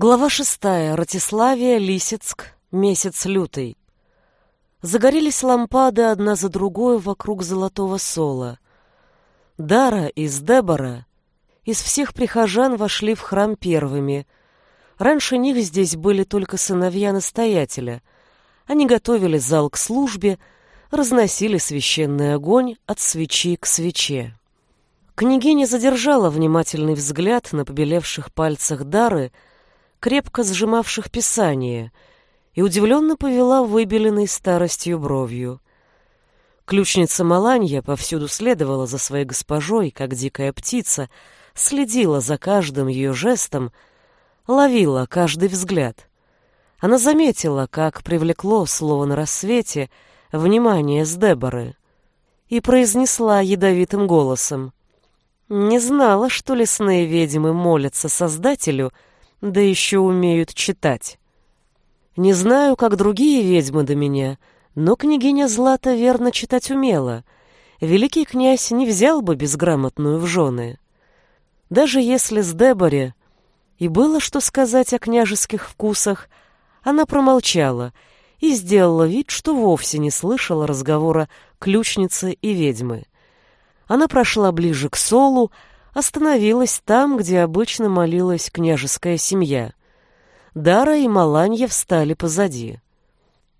Глава шестая. Ратиславия, Лисицк. Месяц лютый. Загорелись лампады одна за другой вокруг золотого сола. Дара из Дебора из всех прихожан вошли в храм первыми. Раньше них здесь были только сыновья настоятеля. Они готовили зал к службе, разносили священный огонь от свечи к свече. Княгиня задержала внимательный взгляд на побелевших пальцах Дары, крепко сжимавших писание, и удивленно повела выбеленной старостью бровью. Ключница Маланья повсюду следовала за своей госпожой, как дикая птица, следила за каждым ее жестом, ловила каждый взгляд. Она заметила, как привлекло слово на рассвете внимание с Деборы, и произнесла ядовитым голосом — не знала, что лесные ведьмы молятся Создателю, да еще умеют читать. Не знаю, как другие ведьмы до меня, но княгиня Злата верно читать умела. Великий князь не взял бы безграмотную в жены. Даже если с Деборе и было что сказать о княжеских вкусах, она промолчала и сделала вид, что вовсе не слышала разговора ключницы и ведьмы. Она прошла ближе к Солу, остановилась там, где обычно молилась княжеская семья. Дара и Маланья встали позади.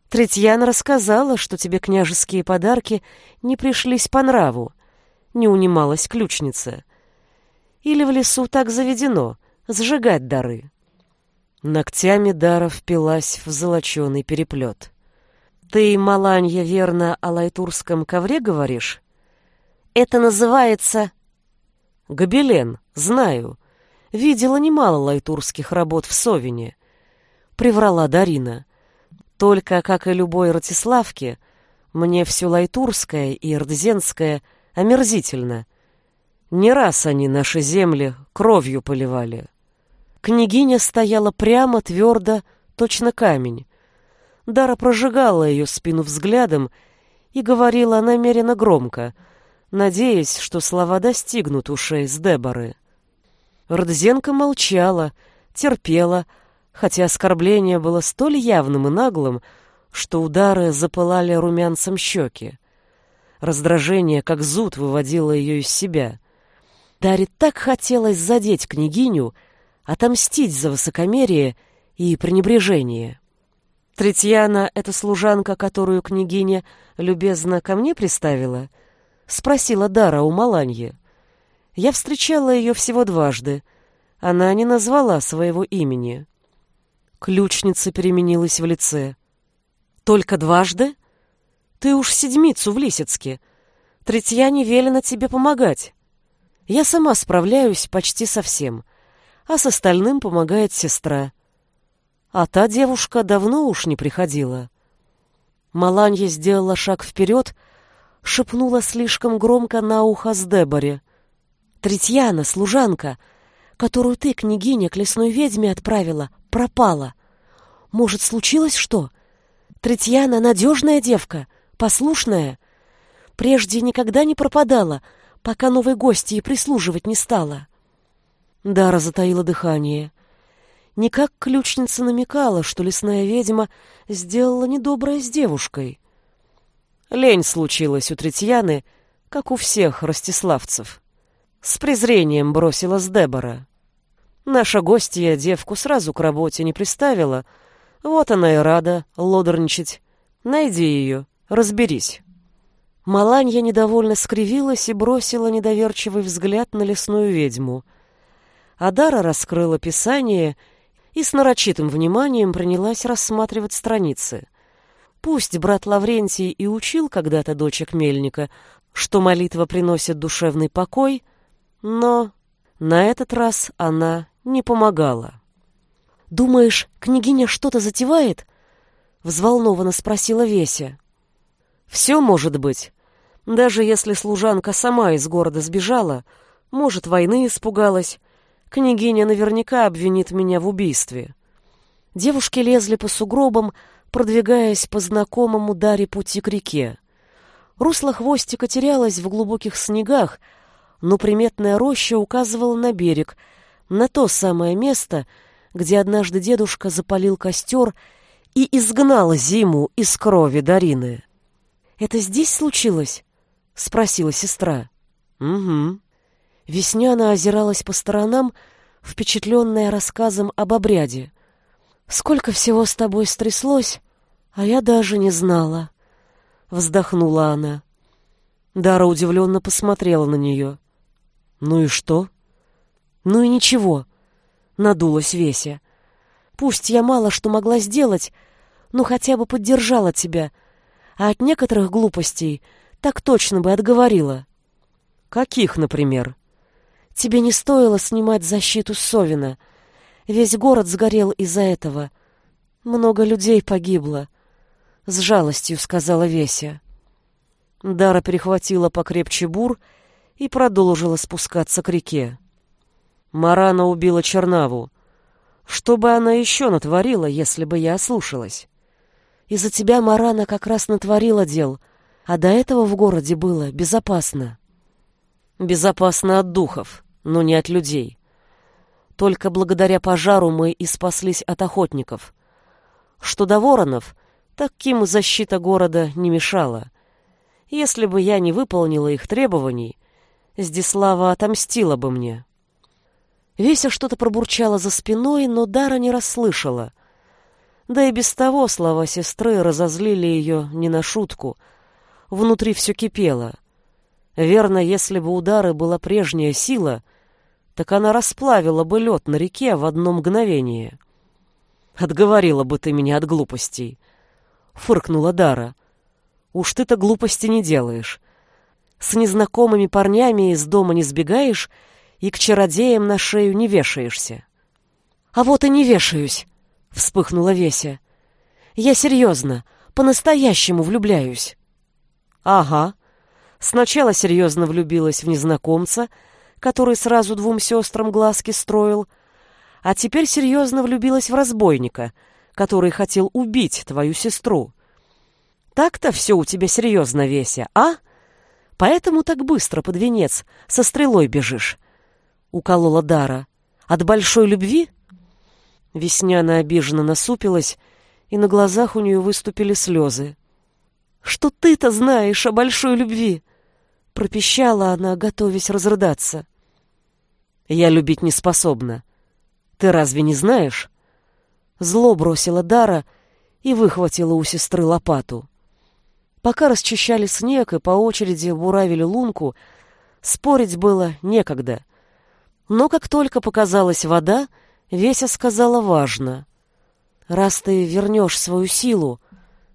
Третьяна рассказала, что тебе княжеские подарки не пришлись по нраву. Не унималась ключница. Или в лесу так заведено — сжигать дары. Ногтями Дара впилась в золоченый переплет. «Ты, Маланья, верно о лайтурском ковре говоришь?» Это называется... Гобелен, знаю. Видела немало лайтурских работ в Совине. Приврала Дарина. Только, как и любой Ратиславке, мне все лайтурское и ирдзенское омерзительно. Не раз они наши земли кровью поливали. Княгиня стояла прямо, твердо, точно камень. Дара прожигала ее спину взглядом и говорила намеренно громко — надеясь, что слова достигнут ушей с Деборы. Родзенко молчала, терпела, хотя оскорбление было столь явным и наглым, что удары запылали румянцем щеки. Раздражение, как зуд, выводило ее из себя. Даре так хотелось задеть княгиню, отомстить за высокомерие и пренебрежение. Третьяна — это служанка, которую княгиня любезно ко мне приставила —— спросила Дара у Маланьи. Я встречала ее всего дважды. Она не назвала своего имени. Ключница переменилась в лице. «Только дважды? Ты уж седмицу в Лисицке. Третьяне велено тебе помогать. Я сама справляюсь почти со всем, а с остальным помогает сестра. А та девушка давно уж не приходила». Маланья сделала шаг вперед, — шепнула слишком громко на ухо с Деборе. «Третьяна, служанка, которую ты, княгиня, к лесной ведьме отправила, пропала. Может, случилось что? Третьяна надежная девка, послушная. Прежде никогда не пропадала, пока новой гости и прислуживать не стала». Дара затаила дыхание. Никак ключница намекала, что лесная ведьма сделала недоброе с девушкой. Лень случилась у Третьяны, как у всех ростиславцев. С презрением бросилась Дебора. Наша гостья девку сразу к работе не приставила. Вот она и рада лодорничать. Найди ее, разберись. Маланья недовольно скривилась и бросила недоверчивый взгляд на лесную ведьму. Адара раскрыла писание и с нарочитым вниманием принялась рассматривать страницы — Пусть брат Лаврентий и учил когда-то дочек Мельника, что молитва приносит душевный покой, но на этот раз она не помогала. «Думаешь, княгиня что-то затевает?» — взволнованно спросила Веся. «Все может быть. Даже если служанка сама из города сбежала, может, войны испугалась, княгиня наверняка обвинит меня в убийстве». Девушки лезли по сугробам, продвигаясь по знакомому Даре пути к реке. Русло хвостика терялось в глубоких снегах, но приметная роща указывала на берег, на то самое место, где однажды дедушка запалил костер и изгнал зиму из крови Дарины. «Это здесь случилось?» — спросила сестра. «Угу». Весняна озиралась по сторонам, впечатленная рассказом об обряде. «Сколько всего с тобой стряслось, а я даже не знала», — вздохнула она. Дара удивленно посмотрела на нее. «Ну и что?» «Ну и ничего», — надулась Веся. «Пусть я мало что могла сделать, но хотя бы поддержала тебя, а от некоторых глупостей так точно бы отговорила». «Каких, например?» «Тебе не стоило снимать защиту Совина. Весь город сгорел из-за этого. Много людей погибло», — с жалостью сказала Веся. Дара перехватила покрепче бур и продолжила спускаться к реке. Марана убила Чернаву. Что бы она еще натворила, если бы я ослушалась? Из-за тебя Марана как раз натворила дел, а до этого в городе было безопасно. Безопасно от духов, но не от людей. Только благодаря пожару мы и спаслись от охотников. Что до воронов, таким защита города не мешала. Если бы я не выполнила их требований, Здислава отомстила бы мне. Веся что-то пробурчала за спиной, но Дара не расслышала. Да и без того слова сестры разозлили ее не на шутку. Внутри все кипело. Верно, если бы у Дары была прежняя сила, так она расплавила бы лед на реке в одно мгновение. «Отговорила бы ты меня от глупостей», — фыркнула Дара. «Уж ты-то глупости не делаешь. С незнакомыми парнями из дома не сбегаешь и к чародеям на шею не вешаешься. А вот и не вешаюсь, вспыхнула Веся. Я серьезно, по-настоящему влюбляюсь. Ага. Сначала серьезно влюбилась в незнакомца, который сразу двум сестрам глазки строил, а теперь серьезно влюбилась в разбойника, который хотел убить твою сестру. Так-то все у тебя серьезно, Веся, а? Поэтому так быстро под венец со стрелой бежишь. — уколола Дара. «От большой любви?» Весняна обиженно насупилась, и на глазах у нее выступили слезы. «Что ты-то знаешь о большой любви?» — пропищала она, готовясь разрыдаться. «Я любить не способна. Ты разве не знаешь?» Зло бросила Дара и выхватила у сестры лопату. Пока расчищали снег и по очереди буравили лунку, спорить было некогда. Но как только показалась вода, Веся сказала важно. «Раз ты вернешь свою силу,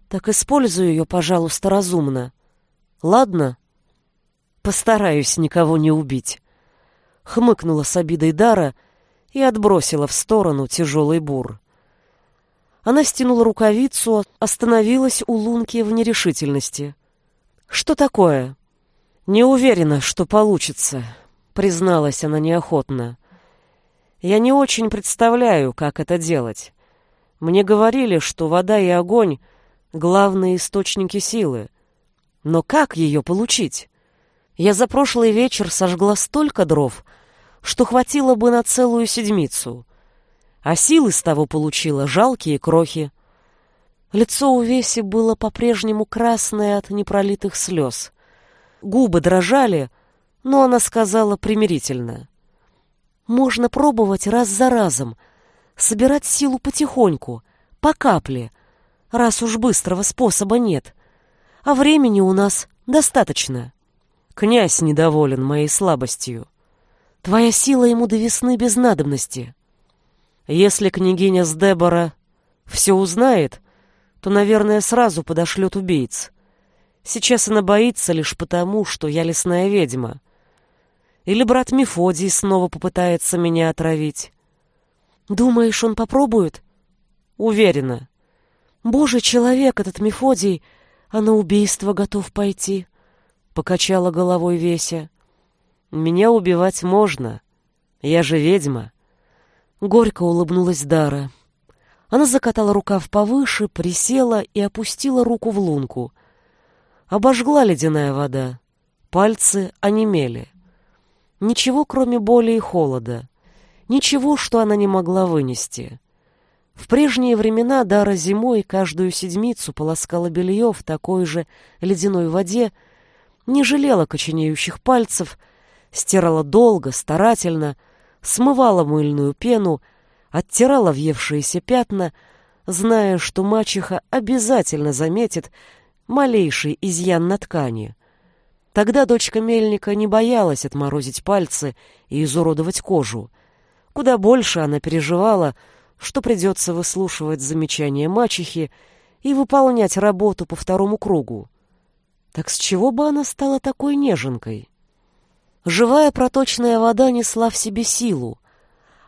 так используй ее, пожалуйста, разумно. Ладно?» «Постараюсь никого не убить», — хмыкнула с обидой Дара и отбросила в сторону тяжелый бур. Она стянула рукавицу, остановилась у лунки в нерешительности. «Что такое?» «Не уверена, что получится», призналась она неохотно. Я не очень представляю, как это делать. Мне говорили, что вода и огонь — главные источники силы. Но как ее получить? Я за прошлый вечер сожгла столько дров, что хватило бы на целую седмицу. А силы с того получила жалкие крохи. Лицо у Веси было по-прежнему красное от непролитых слез. Губы дрожали — но она сказала примирительно. «Можно пробовать раз за разом, собирать силу потихоньку, по капле, раз уж быстрого способа нет. А времени у нас достаточно. Князь недоволен моей слабостью. Твоя сила ему до весны без надобности. Если княгиня с Дебора все узнает, то, наверное, сразу подошлет убийц. Сейчас она боится лишь потому, что я лесная ведьма. Или брат Мефодий снова попытается меня отравить? Думаешь, он попробует? Уверена. Божий человек этот Мефодий, а на убийство готов пойти. Покачала головой Веся. Меня убивать можно. Я же ведьма. Горько улыбнулась Дара. Она закатала рукав повыше, присела и опустила руку в лунку. Обожгла ледяная вода. Пальцы онемели. Ничего, кроме боли и холода. Ничего, что она не могла вынести. В прежние времена Дара зимой каждую седмицу полоскала белье в такой же ледяной воде, не жалела коченеющих пальцев, стирала долго, старательно, смывала мыльную пену, оттирала въевшиеся пятна, зная, что мачеха обязательно заметит малейший изъян на ткани. Тогда дочка мельника не боялась отморозить пальцы и изуродовать кожу. Куда больше она переживала, что придется выслушивать замечания мачехи и выполнять работу по второму кругу. Так с чего бы она стала такой неженкой? Живая проточная вода несла в себе силу.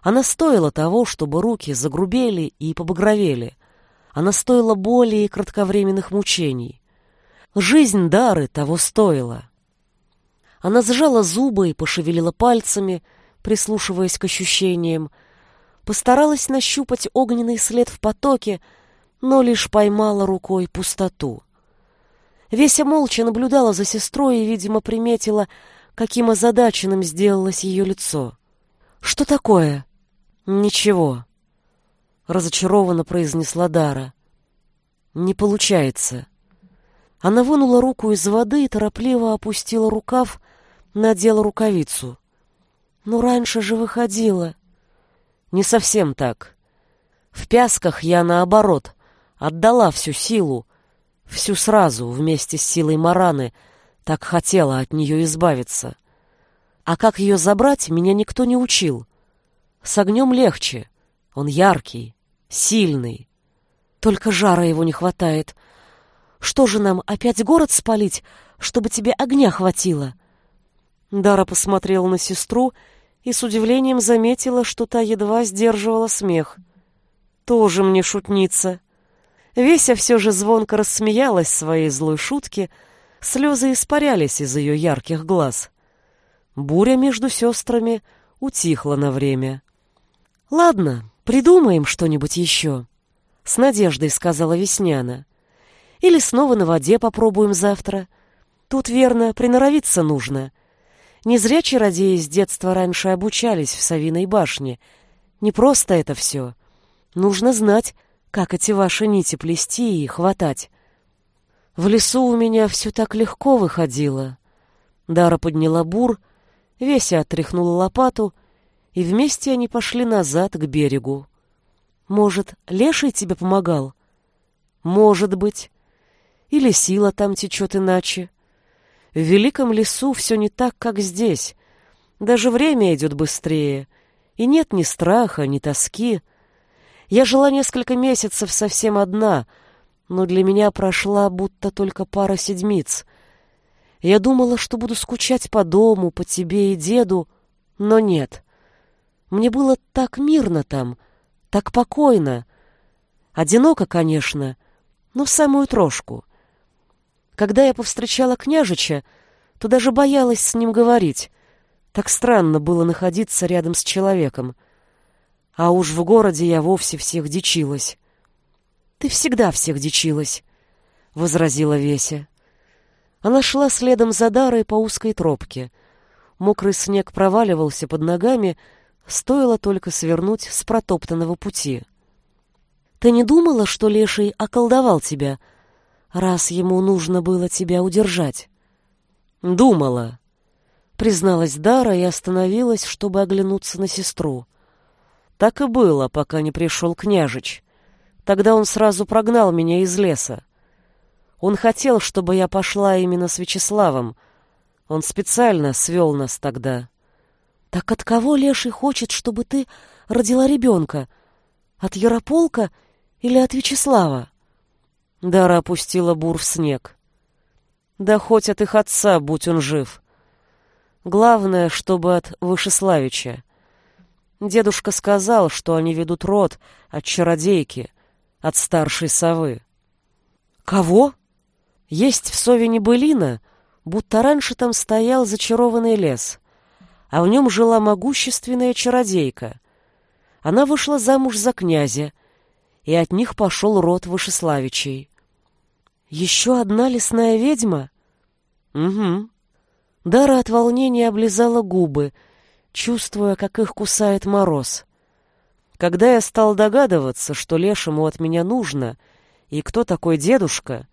Она стоила того, чтобы руки загрубели и побагровели. Она стоила боли и кратковременных мучений. Жизнь Дары того стоила. Она сжала зубы и пошевелила пальцами, прислушиваясь к ощущениям, постаралась нащупать огненный след в потоке, но лишь поймала рукой пустоту. Веся молча наблюдала за сестрой и, видимо, приметила, каким озадаченным сделалось ее лицо. «Что такое?» «Ничего», — разочарованно произнесла Дара. «Не получается». Она вынула руку из воды и торопливо опустила рукав, надела рукавицу. «Ну, раньше же выходила». «Не совсем так. В пясках я, наоборот, отдала всю силу, всю сразу, вместе с силой Мараны, так хотела от нее избавиться. А как ее забрать, меня никто не учил. С огнем легче, он яркий, сильный. Только жара его не хватает. Что же нам, опять город спалить, чтобы тебе огня хватило?» Дара посмотрела на сестру и с удивлением заметила, что та едва сдерживала смех. «Тоже мне шутница». Веся все же звонко рассмеялась своей злой шутке, слезы испарялись из ее ярких глаз. Буря между сестрами утихла на время. «Ладно, придумаем что-нибудь еще», — с надеждой сказала Весняна. «Или снова на воде попробуем завтра. Тут, верно, приноровиться нужно. Не зря чародеи с детства раньше обучались в Савиной башне. Не просто это все. Нужно знать, как эти ваши нити плести и хватать. В лесу у меня все так легко выходило. Дара подняла бур, Веся отряхнула лопату, и вместе они пошли назад к берегу. Может, леший тебе помогал? Может быть. Или сила там течет иначе. В великом лесу все не так, как здесь. Даже время идет быстрее, и нет ни страха, ни тоски. Я жила несколько месяцев совсем одна, но для меня прошла будто только пара седмиц. Я думала, что буду скучать по дому, по тебе и деду, но нет. Мне было так мирно там, так покойно. Одиноко, конечно, но в самую трошку — когда я повстречала княжича, то даже боялась с ним говорить. Так странно было находиться рядом с человеком. А уж в городе я вовсе всех дичилась. «Ты всегда всех дичилась», — возразила Веся. Она шла следом за Дарой по узкой тропке. Мокрый снег проваливался под ногами, стоило только свернуть с протоптанного пути. «Ты не думала, что Леший околдовал тебя?» раз ему нужно было тебя удержать. Думала, призналась Дара и остановилась, чтобы оглянуться на сестру. Так и было, пока не пришел княжич. Тогда он сразу прогнал меня из леса. Он хотел, чтобы я пошла именно с Вячеславом. Он специально свел нас тогда. Так от кого Леший хочет, чтобы ты родила ребенка? От Ярополка или от Вячеслава? Дара опустила бур в снег. Да хоть от их отца, будь он жив. Главное, чтобы от Вышеславича. Дедушка сказал, что они ведут род от чародейки, от старшей совы. Кого? Есть в Совине былина, будто раньше там стоял зачарованный лес, а в нем жила могущественная чародейка. Она вышла замуж за князя, и от них пошел род Вышеславичей. Еще одна лесная ведьма? Угу. Дара от волнения облизала губы, чувствуя, как их кусает мороз. Когда я стал догадываться, что лешему от меня нужно, и кто такой дедушка,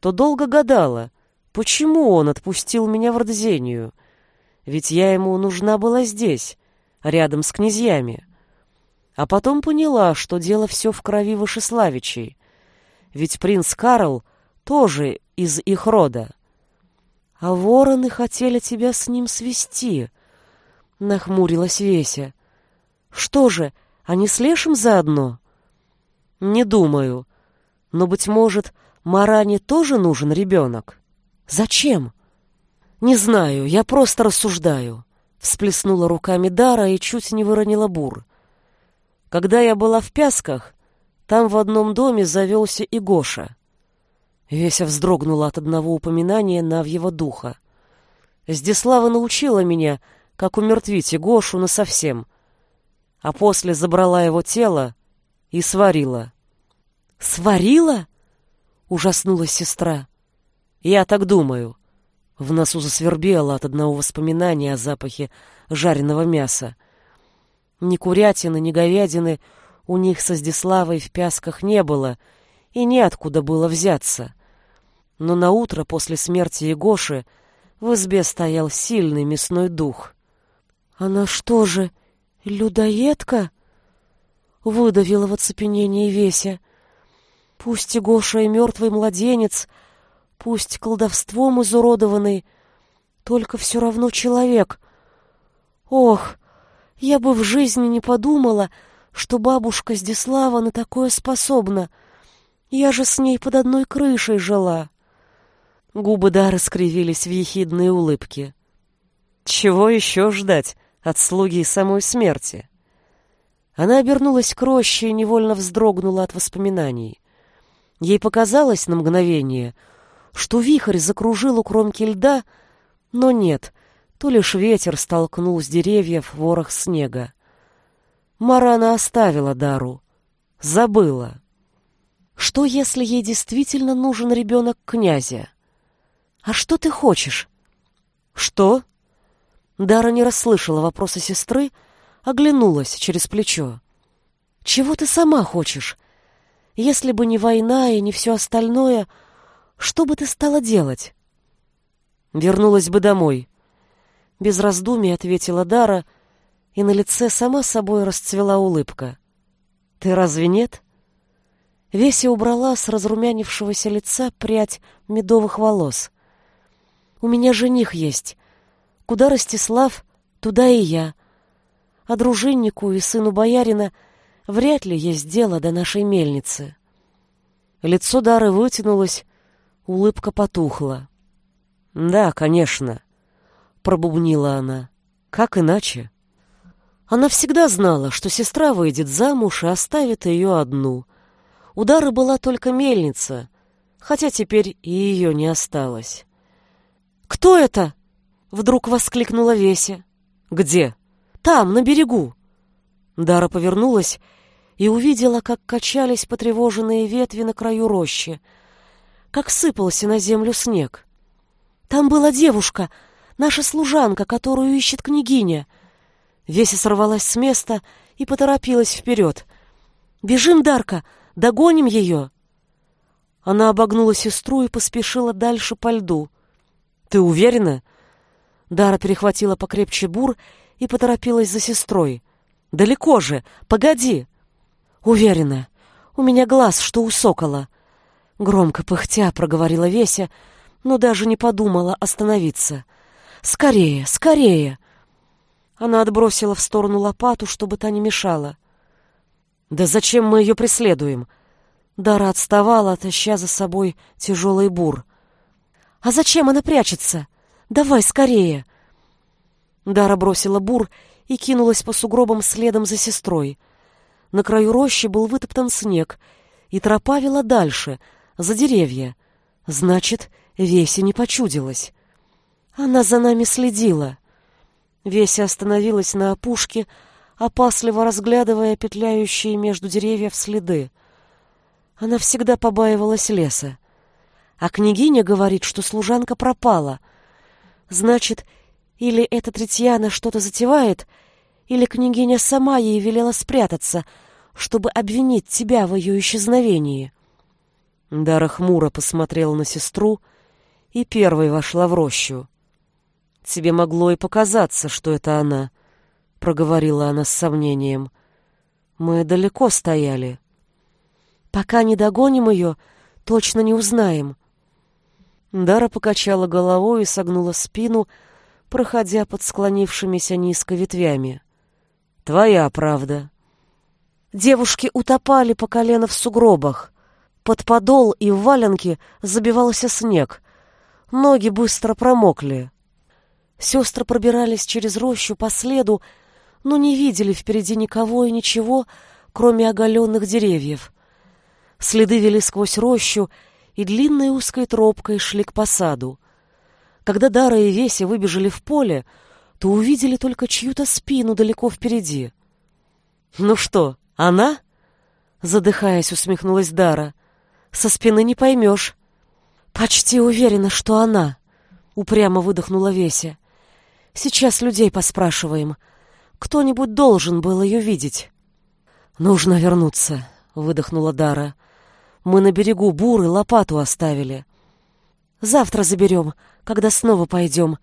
то долго гадала, почему он отпустил меня в Рдзению, ведь я ему нужна была здесь, рядом с князьями. А потом поняла, что дело все в крови Вышеславичей, ведь принц Карл тоже из их рода. А вороны хотели тебя с ним свести, — нахмурилась Веся. Что же, они с Лешим заодно? Не думаю. Но, быть может, Маране тоже нужен ребенок? Зачем? Не знаю, я просто рассуждаю. Всплеснула руками Дара и чуть не выронила бур. Когда я была в Пясках, там в одном доме завелся и Гоша. Веся вздрогнула от одного упоминания Навьего духа. Здеслава научила меня, как умертвить Гошу насовсем, а после забрала его тело и сварила. «Сварила?» — ужаснулась сестра. «Я так думаю». В носу засвербело от одного воспоминания о запахе жареного мяса. Ни курятины, ни говядины у них со Здиславой в пясках не было, и неоткуда было взяться но на утро после смерти Егоши в избе стоял сильный мясной дух. «Она что же, людоедка?» — выдавила в оцепенении Веся. «Пусть Егоша и мертвый младенец, пусть колдовством изуродованный, только все равно человек. Ох, я бы в жизни не подумала, что бабушка Здислава на такое способна. Я же с ней под одной крышей жила». Губы Дары скривились в ехидные улыбки. Чего еще ждать от слуги самой смерти? Она обернулась к роще и невольно вздрогнула от воспоминаний. Ей показалось на мгновение, что вихрь закружил у кромки льда, но нет, то лишь ветер столкнул с деревьев ворох снега. Марана оставила Дару, забыла. Что, если ей действительно нужен ребенок князя? «А что ты хочешь?» «Что?» Дара не расслышала вопроса сестры, оглянулась через плечо. «Чего ты сама хочешь? Если бы не война и не все остальное, что бы ты стала делать?» «Вернулась бы домой», — без раздумий ответила Дара, и на лице сама собой расцвела улыбка. «Ты разве нет?» Веся убрала с разрумянившегося лица прядь медовых волос — у меня жених есть. Куда Ростислав, туда и я. А дружиннику и сыну боярина вряд ли есть дело до нашей мельницы. Лицо Дары вытянулось, улыбка потухла. «Да, конечно», — пробубнила она. «Как иначе?» Она всегда знала, что сестра выйдет замуж и оставит ее одну. У Дары была только мельница, хотя теперь и ее не осталось. «Кто это?» — вдруг воскликнула Веся. «Где?» «Там, на берегу». Дара повернулась и увидела, как качались потревоженные ветви на краю рощи, как сыпался на землю снег. «Там была девушка, наша служанка, которую ищет княгиня». Веся сорвалась с места и поторопилась вперед. «Бежим, Дарка, догоним ее!» Она обогнула сестру и поспешила дальше по льду. «Ты уверена?» Дара перехватила покрепче бур и поторопилась за сестрой. «Далеко же! Погоди!» «Уверена. У меня глаз, что у сокола». Громко пыхтя проговорила Веся, но даже не подумала остановиться. «Скорее, скорее!» Она отбросила в сторону лопату, чтобы та не мешала. «Да зачем мы ее преследуем?» Дара отставала, таща за собой тяжелый бур. А зачем она прячется? Давай скорее!» Дара бросила бур и кинулась по сугробам следом за сестрой. На краю рощи был вытоптан снег, и тропа вела дальше, за деревья. Значит, Весе не почудилась. Она за нами следила. Веся остановилась на опушке, опасливо разглядывая петляющие между деревьев следы. Она всегда побаивалась леса. А княгиня говорит, что служанка пропала. Значит, Или эта Третьяна что-то затевает, или княгиня сама ей велела спрятаться, чтобы обвинить тебя в ее исчезновении. Дара хмуро посмотрела на сестру и первой вошла в рощу. «Тебе могло и показаться, что это она», — проговорила она с сомнением. «Мы далеко стояли». «Пока не догоним ее, точно не узнаем». Дара покачала головой и согнула спину, проходя под склонившимися низко ветвями. «Твоя правда». Девушки утопали по колено в сугробах. Под подол и в валенки забивался снег. Ноги быстро промокли. Сестры пробирались через рощу по следу, но не видели впереди никого и ничего, кроме оголенных деревьев. Следы вели сквозь рощу и длинной узкой тропкой шли к посаду. Когда Дара и Веся выбежали в поле, то увидели только чью-то спину далеко впереди. «Ну что, она?» Задыхаясь, усмехнулась Дара. «Со спины не поймешь». «Почти уверена, что она», — упрямо выдохнула Веся. «Сейчас людей поспрашиваем. Кто-нибудь должен был ее видеть». «Нужно вернуться», — выдохнула Дара. «Мы на берегу буры лопату оставили». «Завтра заберем, когда снова пойдем.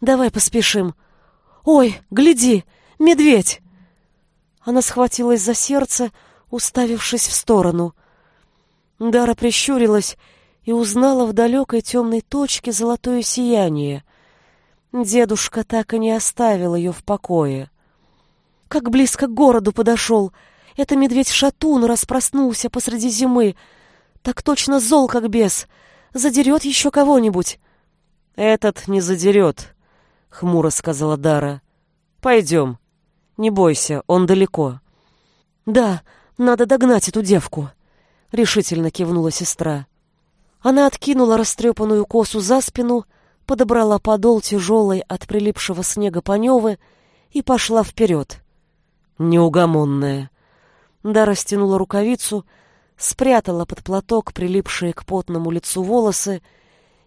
Давай поспешим. Ой, гляди, медведь!» Она схватилась за сердце, уставившись в сторону. Дара прищурилась и узнала в далекой темной точке золотое сияние. Дедушка так и не оставил ее в покое. Как близко к городу подошел! Это медведь-шатун распроснулся посреди зимы. Так точно зол, как бес. Задерет еще кого-нибудь. «Этот не задерет», — хмуро сказала Дара. «Пойдем». Не бойся, он далеко. Да, надо догнать эту девку, решительно кивнула сестра. Она откинула растрепанную косу за спину, подобрала подол тяжелой от прилипшего снега паневы и пошла вперед. Неугомонная. Да растянула рукавицу, спрятала под платок прилипшие к потному лицу волосы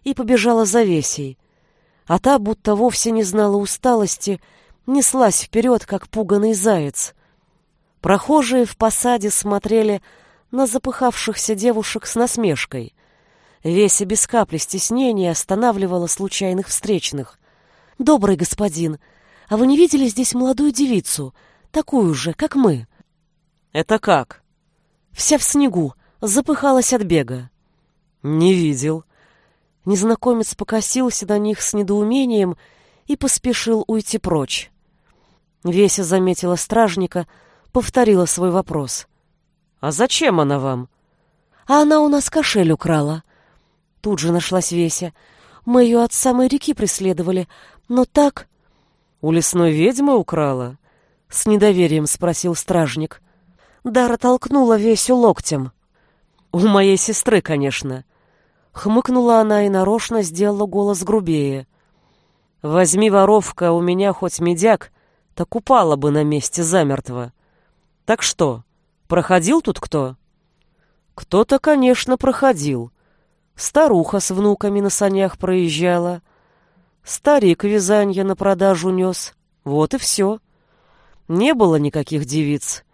и побежала за Весей. А та, будто вовсе не знала усталости, неслась вперед, как пуганый заяц. Прохожие в посаде смотрели на запыхавшихся девушек с насмешкой. Веся без капли стеснения останавливала случайных встречных. «Добрый господин, а вы не видели здесь молодую девицу, такую же, как мы?» «Это как?» «Вся в снегу, запыхалась от бега». «Не видел». Незнакомец покосился на них с недоумением и поспешил уйти прочь. Веся заметила стражника, повторила свой вопрос. «А зачем она вам?» «А она у нас кошель украла». Тут же нашлась Веся. «Мы ее от самой реки преследовали, но так...» «У лесной ведьмы украла?» — с недоверием спросил стражник. Дара толкнула Весю локтем. «У моей сестры, конечно». Хмыкнула она и нарочно сделала голос грубее. Возьми, воровка, у меня хоть медяк, так упала бы на месте замертво. Так что, проходил тут кто? Кто-то, конечно, проходил. Старуха с внуками на санях проезжала. Старик вязанье на продажу нес. Вот и все. Не было никаких девиц.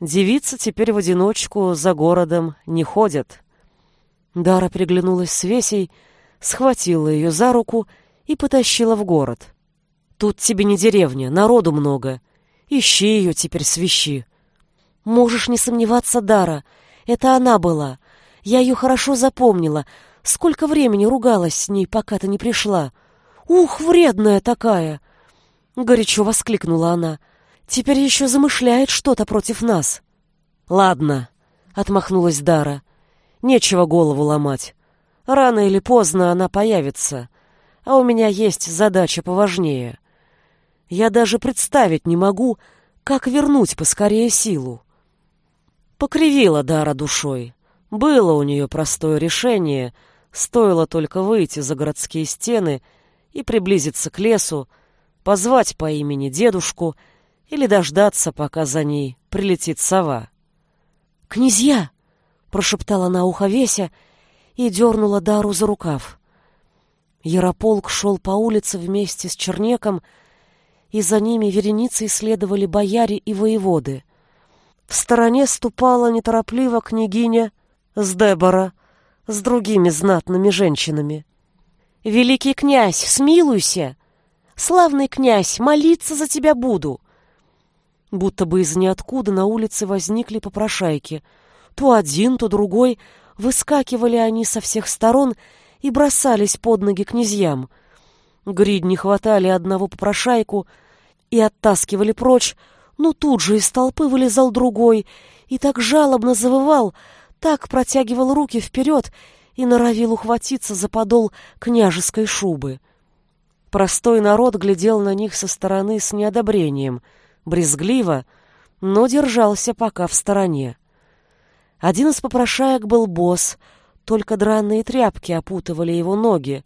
Девицы теперь в одиночку за городом не ходят. Дара приглянулась с Весей, схватила ее за руку и потащила в город. Тут тебе не деревня, народу много. Ищи ее теперь, свищи. Можешь не сомневаться, Дара, это она была. Я ее хорошо запомнила. Сколько времени ругалась с ней, пока ты не пришла. Ух, вредная такая! Горячо воскликнула она. Теперь еще замышляет что-то против нас. Ладно, отмахнулась Дара. Нечего голову ломать. Рано или поздно она появится а у меня есть задача поважнее. Я даже представить не могу, как вернуть поскорее силу. Покривила Дара душой. Было у нее простое решение, стоило только выйти за городские стены и приблизиться к лесу, позвать по имени дедушку или дождаться, пока за ней прилетит сова. «Князья!» — прошептала на ухо Веся и дернула Дару за рукав. Ярополк шел по улице вместе с Чернеком, и за ними вереницей следовали бояре и воеводы. В стороне ступала неторопливо княгиня с Дебора, с другими знатными женщинами. «Великий князь, смилуйся! Славный князь, молиться за тебя буду!» Будто бы из ниоткуда на улице возникли попрошайки. То один, то другой. Выскакивали они со всех сторон и бросались под ноги князьям. Гридни хватали одного попрошайку и оттаскивали прочь, но тут же из толпы вылезал другой и так жалобно завывал, так протягивал руки вперед и норовил ухватиться за подол княжеской шубы. Простой народ глядел на них со стороны с неодобрением, брезгливо, но держался пока в стороне. Один из попрошаек был босс, только драные тряпки опутывали его ноги,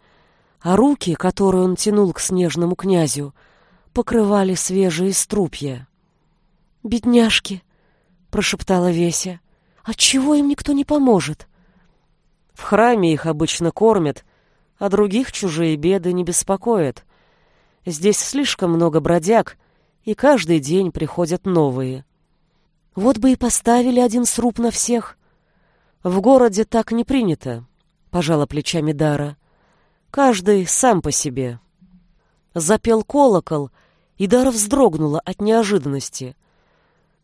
а руки, которые он тянул к снежному князю, покрывали свежие струпья. «Бедняжки!» — прошептала Веся. «Отчего им никто не поможет?» В храме их обычно кормят, а других чужие беды не беспокоят. Здесь слишком много бродяг, и каждый день приходят новые. Вот бы и поставили один сруб на всех. В городе так не принято, пожала плечами Дара. Каждый сам по себе. Запел колокол, и Дара вздрогнула от неожиданности.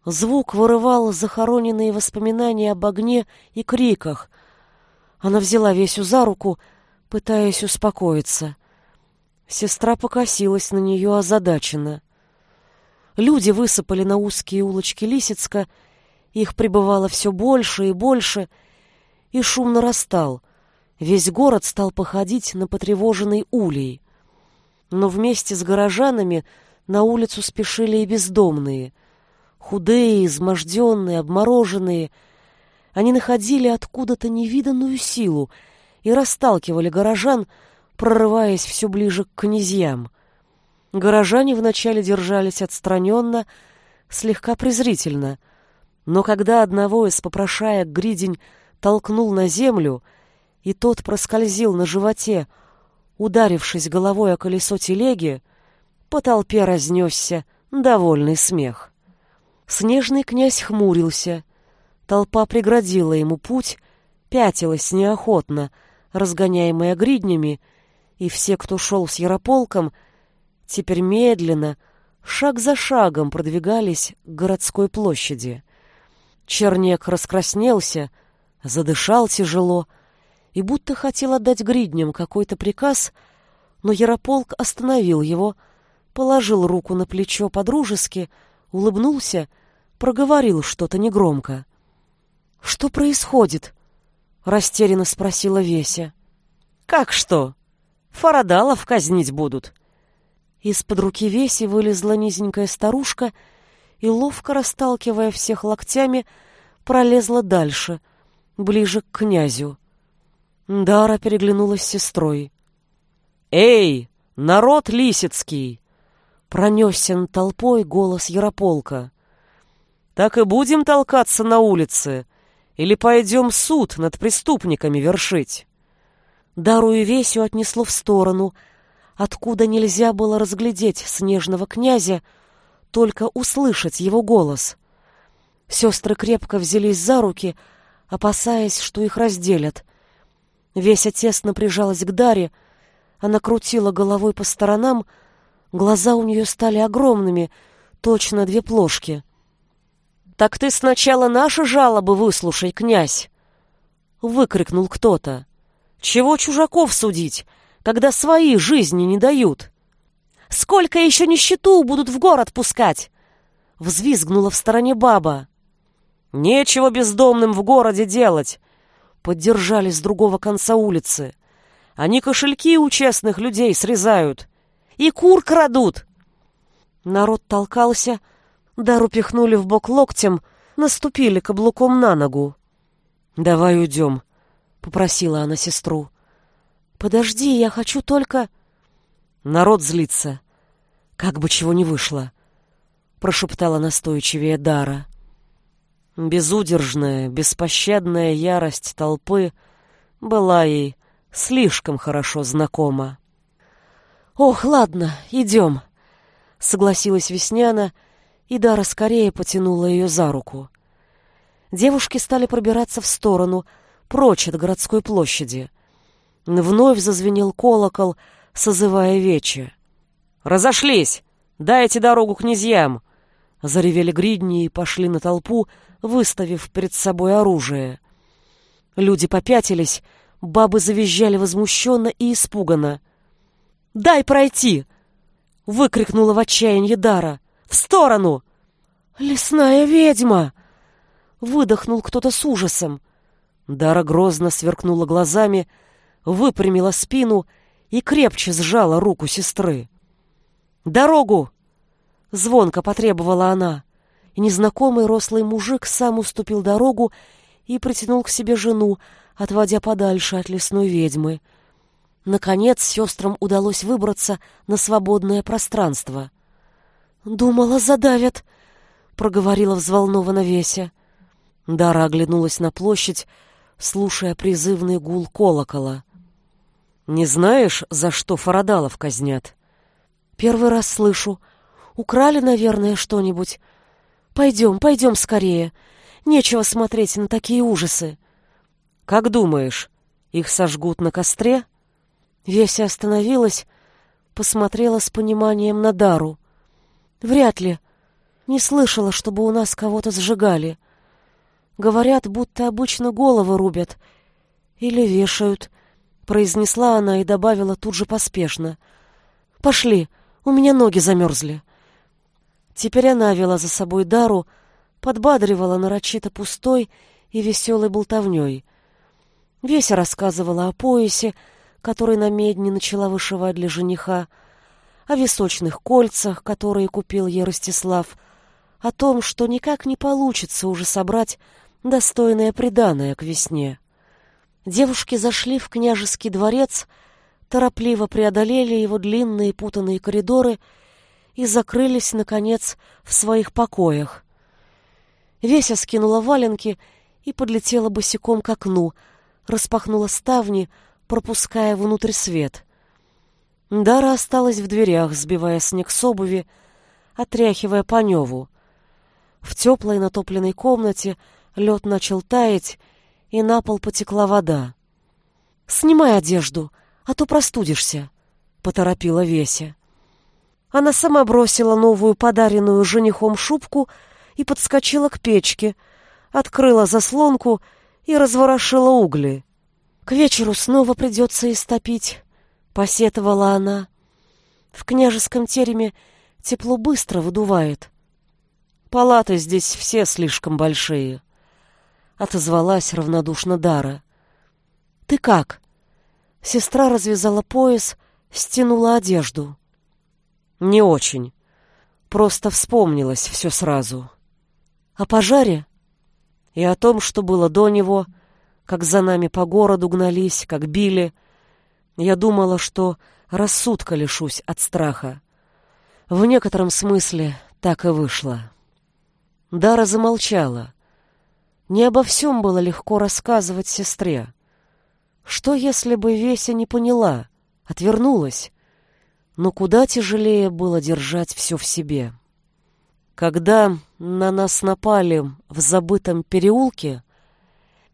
Звук вырывал захороненные воспоминания об огне и криках, она взяла Весю за руку, пытаясь успокоиться. Сестра покосилась на нее озадаченно. Люди высыпали на узкие улочки Лисицка, их прибывало все больше и больше, и шум нарастал. Весь город стал походить на потревоженный улей. Но вместе с горожанами на улицу спешили и бездомные. Худые, изможденные, обмороженные — они находили откуда-то невиданную силу и расталкивали горожан, прорываясь все ближе к князьям. Горожане вначале держались отстраненно, слегка презрительно, но когда одного из попрошаек Гридень толкнул на землю, и тот проскользил на животе, ударившись головой о колесо телеги, по толпе разнесся довольный смех. Снежный князь хмурился, Толпа преградила ему путь, пятилась неохотно, разгоняемая гриднями, и все, кто шел с Ярополком, теперь медленно, шаг за шагом продвигались к городской площади. Чернек раскраснелся, задышал тяжело и будто хотел отдать гридням какой-то приказ, но Ярополк остановил его, положил руку на плечо подружески, улыбнулся, проговорил что-то негромко. «Что происходит?» — растерянно спросила Веся. «Как что? Фарадалов казнить будут». Из-под руки Веси вылезла низенькая старушка и, ловко расталкивая всех локтями, пролезла дальше, ближе к князю. Дара переглянулась с сестрой. «Эй, народ лисицкий!» Пронесся над толпой голос Ярополка. «Так и будем толкаться на улице, или пойдем суд над преступниками вершить?» Дару и Весю отнесло в сторону, откуда нельзя было разглядеть снежного князя, только услышать его голос. Сестры крепко взялись за руки, опасаясь, что их разделят. Веся тесно прижалась к Даре, она крутила головой по сторонам, глаза у нее стали огромными, точно две плошки. «Так ты сначала наши жалобы выслушай, князь!» Выкрикнул кто-то. «Чего чужаков судить, когда свои жизни не дают?» «Сколько еще нищету будут в город пускать?» Взвизгнула в стороне баба. «Нечего бездомным в городе делать!» Поддержали с другого конца улицы. «Они кошельки у честных людей срезают!» «И кур крадут!» Народ толкался, Дару пихнули в бок локтем, наступили каблуком на ногу. «Давай уйдем», — попросила она сестру. «Подожди, я хочу только...» Народ злится. Как бы чего не вышло, — прошептала настойчивее Дара. Безудержная, беспощадная ярость толпы была ей слишком хорошо знакома. «Ох, ладно, идем», — согласилась Весняна, и Дара скорее потянула ее за руку. Девушки стали пробираться в сторону, прочь от городской площади. Вновь зазвенел колокол, созывая вече. «Разошлись! Дайте дорогу князьям!» Заревели гридни и пошли на толпу, выставив перед собой оружие. Люди попятились, бабы завизжали возмущенно и испуганно. «Дай пройти!» — выкрикнула в отчаянии Дара. «В сторону!» «Лесная ведьма!» — выдохнул кто-то с ужасом. Дара грозно сверкнула глазами, выпрямила спину и крепче сжала руку сестры. «Дорогу!» — звонко потребовала она, и незнакомый рослый мужик сам уступил дорогу и притянул к себе жену, отводя подальше от лесной ведьмы. Наконец сестрам удалось выбраться на свободное пространство. «Думала, задавят», — проговорила взволнованно Веся. Дара оглянулась на площадь, слушая призывный гул колокола. «Не знаешь, за что Фарадалов казнят?» «Первый раз слышу. Украли, наверное, что-нибудь. Пойдем, пойдем скорее. Нечего смотреть на такие ужасы». «Как думаешь, их сожгут на костре?» Веся остановилась, посмотрела с пониманием на Дару. «Вряд ли. Не слышала, чтобы у нас кого-то сжигали. Говорят, будто обычно головы рубят. Или вешают произнесла она и добавила тут же поспешно. «Пошли, у меня ноги замерзли». Теперь она вела за собой Дару, подбадривала нарочито пустой и веселой болтовней. Веся рассказывала о поясе, который на медне начала вышивать для жениха, о височных кольцах, которые купил ей Ростислав, о том, что никак не получится уже собрать достойное приданое к весне. Девушки зашли в княжеский дворец, торопливо преодолели его длинные путанные коридоры и закрылись, наконец, в своих покоях. Веся скинула валенки и подлетела босиком к окну, распахнула ставни, пропуская внутрь свет. Дара осталась в дверях, сбивая снег с обуви, отряхивая Паневу. В теплой натопленной комнате лед начал таять, и на пол потекла вода. «Снимай одежду, а то простудишься», — поторопила Веся. Она сама бросила новую подаренную женихом шубку и подскочила к печке, открыла заслонку и разворошила угли. «К вечеру снова придется истопить», — посетовала она. «В княжеском тереме тепло быстро выдувает. Палаты здесь все слишком большие» отозвалась равнодушно Дара. Ты как? Сестра развязала пояс, стянула одежду. Не очень. Просто вспомнилось все сразу. О пожаре и о том, что было до него, как за нами по городу гнались, как били. Я думала, что рассудка лишусь от страха. В некотором смысле так и вышло. Дара замолчала. Не обо всем было легко рассказывать сестре. Что, если бы Веся не поняла, отвернулась? Но куда тяжелее было держать все в себе. Когда на нас напали в забытом переулке,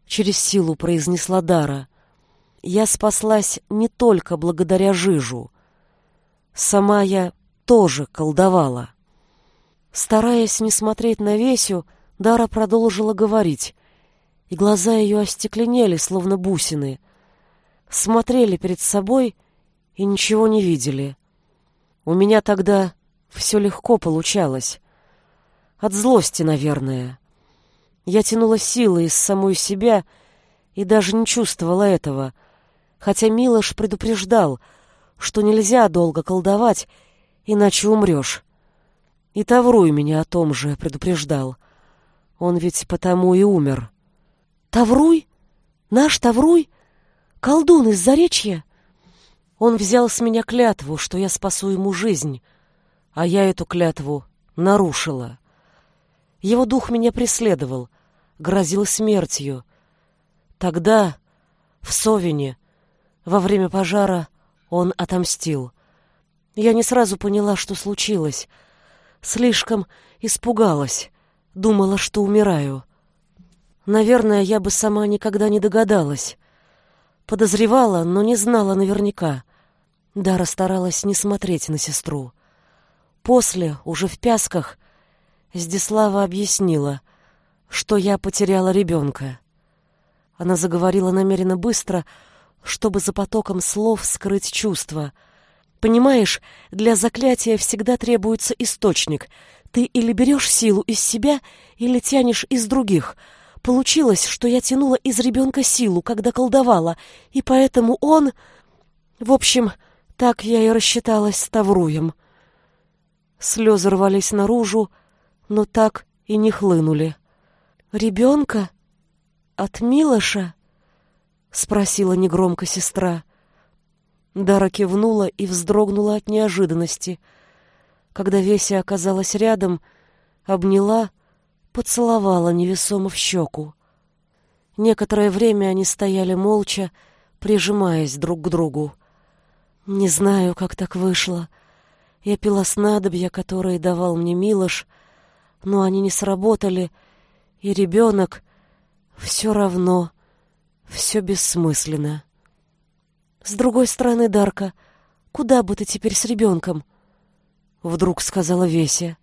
через силу произнесла Дара, я спаслась не только благодаря Жижу. Сама я тоже колдовала. Стараясь не смотреть на Весю, Дара продолжила говорить, и глаза ее остекленели, словно бусины. Смотрели перед собой и ничего не видели. У меня тогда все легко получалось. От злости, наверное. Я тянула силы из самой себя и даже не чувствовала этого, хотя Милош предупреждал, что нельзя долго колдовать, иначе умрешь. И Тавруй меня о том же предупреждал — он ведь потому и умер. Тавруй? Наш Тавруй? Колдун из Заречья? Он взял с меня клятву, что я спасу ему жизнь, а я эту клятву нарушила. Его дух меня преследовал, грозил смертью. Тогда, в Совине, во время пожара, он отомстил. Я не сразу поняла, что случилось. Слишком испугалась, думала, что умираю. Наверное, я бы сама никогда не догадалась. Подозревала, но не знала наверняка. Дара старалась не смотреть на сестру. После, уже в пясках, Здислава объяснила, что я потеряла ребенка. Она заговорила намеренно быстро, чтобы за потоком слов скрыть чувства. Понимаешь, для заклятия всегда требуется источник. Ты или берешь силу из себя, или тянешь из других. Получилось, что я тянула из ребенка силу, когда колдовала, и поэтому он... В общем, так я и рассчиталась с Тавруем. Слезы рвались наружу, но так и не хлынули. «Ребенка? От Милоша?» — спросила негромко сестра. Дара кивнула и вздрогнула от неожиданности. Когда Веся оказалась рядом, обняла, поцеловала невесомо в щеку. Некоторое время они стояли молча, прижимаясь друг к другу. Не знаю, как так вышло. Я пила снадобья, которые давал мне Милош, но они не сработали, и ребенок все равно, все бессмысленно. С другой стороны, Дарка, куда бы ты теперь с ребенком? Вдруг сказала Веся.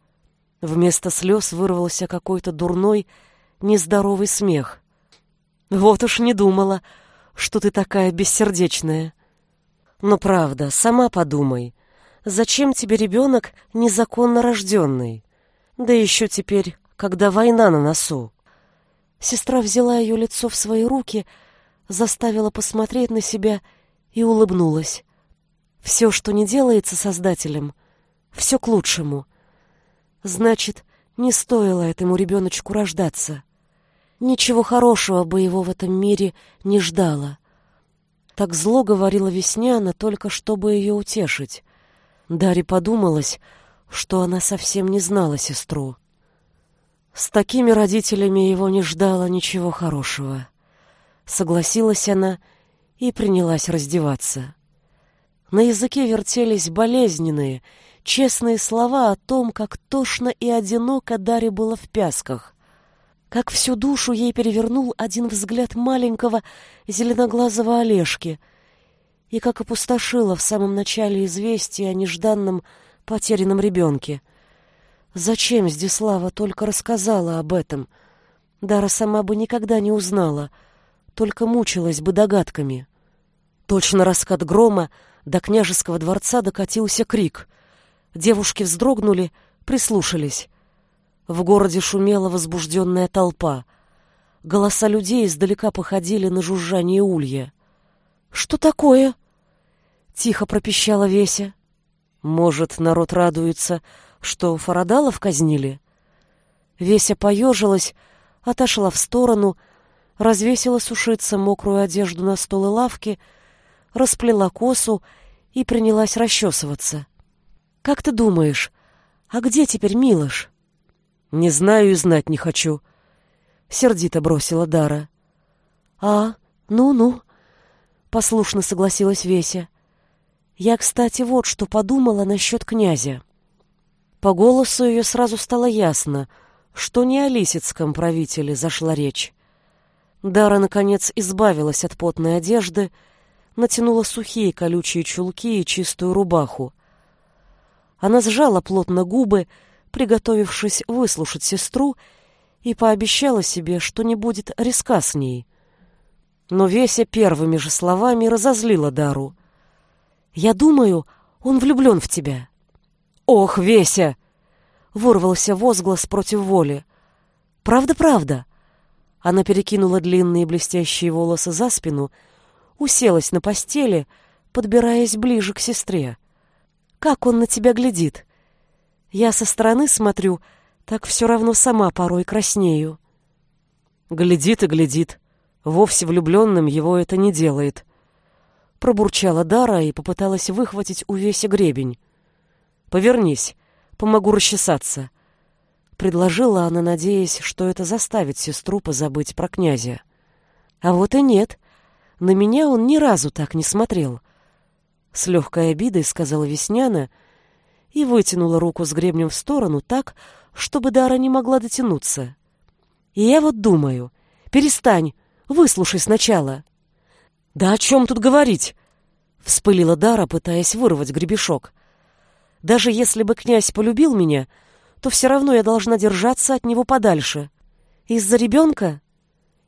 Вместо слез вырвался какой-то дурной, нездоровый смех. Вот уж не думала, что ты такая бессердечная. Но правда, сама подумай, зачем тебе ребенок незаконно рожденный? Да еще теперь, когда война на носу. Сестра взяла ее лицо в свои руки, заставила посмотреть на себя и улыбнулась. Все, что не делается Создателем, все к лучшему. Значит, не стоило этому ребеночку рождаться. Ничего хорошего бы его в этом мире не ждало. Так зло говорила Весняна, только чтобы ее утешить. Даре подумалось, что она совсем не знала сестру. С такими родителями его не ждало ничего хорошего. Согласилась она и принялась раздеваться. На языке вертелись болезненные, честные слова о том, как тошно и одиноко Даре было в пясках, как всю душу ей перевернул один взгляд маленького зеленоглазого Олежки и как опустошило в самом начале известие о нежданном потерянном ребенке. Зачем Здислава только рассказала об этом? Дара сама бы никогда не узнала, только мучилась бы догадками. Точно раскат грома до княжеского дворца докатился крик. Девушки вздрогнули, прислушались. В городе шумела возбужденная толпа. Голоса людей издалека походили на жужжание улья. «Что такое?» — тихо пропищала Веся. «Может, народ радуется, что Фарадалов казнили?» Веся поежилась, отошла в сторону, развесила сушиться мокрую одежду на стол и лавки, расплела косу и принялась расчесываться. «Как ты думаешь, а где теперь Милош?» «Не знаю и знать не хочу», — сердито бросила Дара. «А, ну-ну», — послушно согласилась Веся. «Я, кстати, вот что подумала насчет князя». По голосу ее сразу стало ясно, что не о Лисицком правителе зашла речь. Дара, наконец, избавилась от потной одежды, натянула сухие колючие чулки и чистую рубаху. Она сжала плотно губы, приготовившись выслушать сестру, и пообещала себе, что не будет риска с ней. Но Веся первыми же словами разозлила Дару. «Я думаю, он влюблен в тебя». «Ох, Веся!» — вырвался возглас против воли. «Правда-правда?» Она перекинула длинные блестящие волосы за спину, уселась на постели, подбираясь ближе к сестре. «Как он на тебя глядит? Я со стороны смотрю, так все равно сама порой краснею». «Глядит и глядит. Вовсе влюбленным его это не делает». Пробурчала Дара и попыталась выхватить у Веси гребень. «Повернись, помогу расчесаться», — предложила она, надеясь, что это заставит сестру позабыть про князя. А вот и нет. На меня он ни разу так не смотрел. С легкой обидой сказала Весняна и вытянула руку с гребнем в сторону так, чтобы Дара не могла дотянуться. И я вот думаю, перестань, выслушай сначала. Да о чем тут говорить? Вспылила Дара, пытаясь вырвать гребешок. Даже если бы князь полюбил меня, то все равно я должна держаться от него подальше. Из-за ребенка?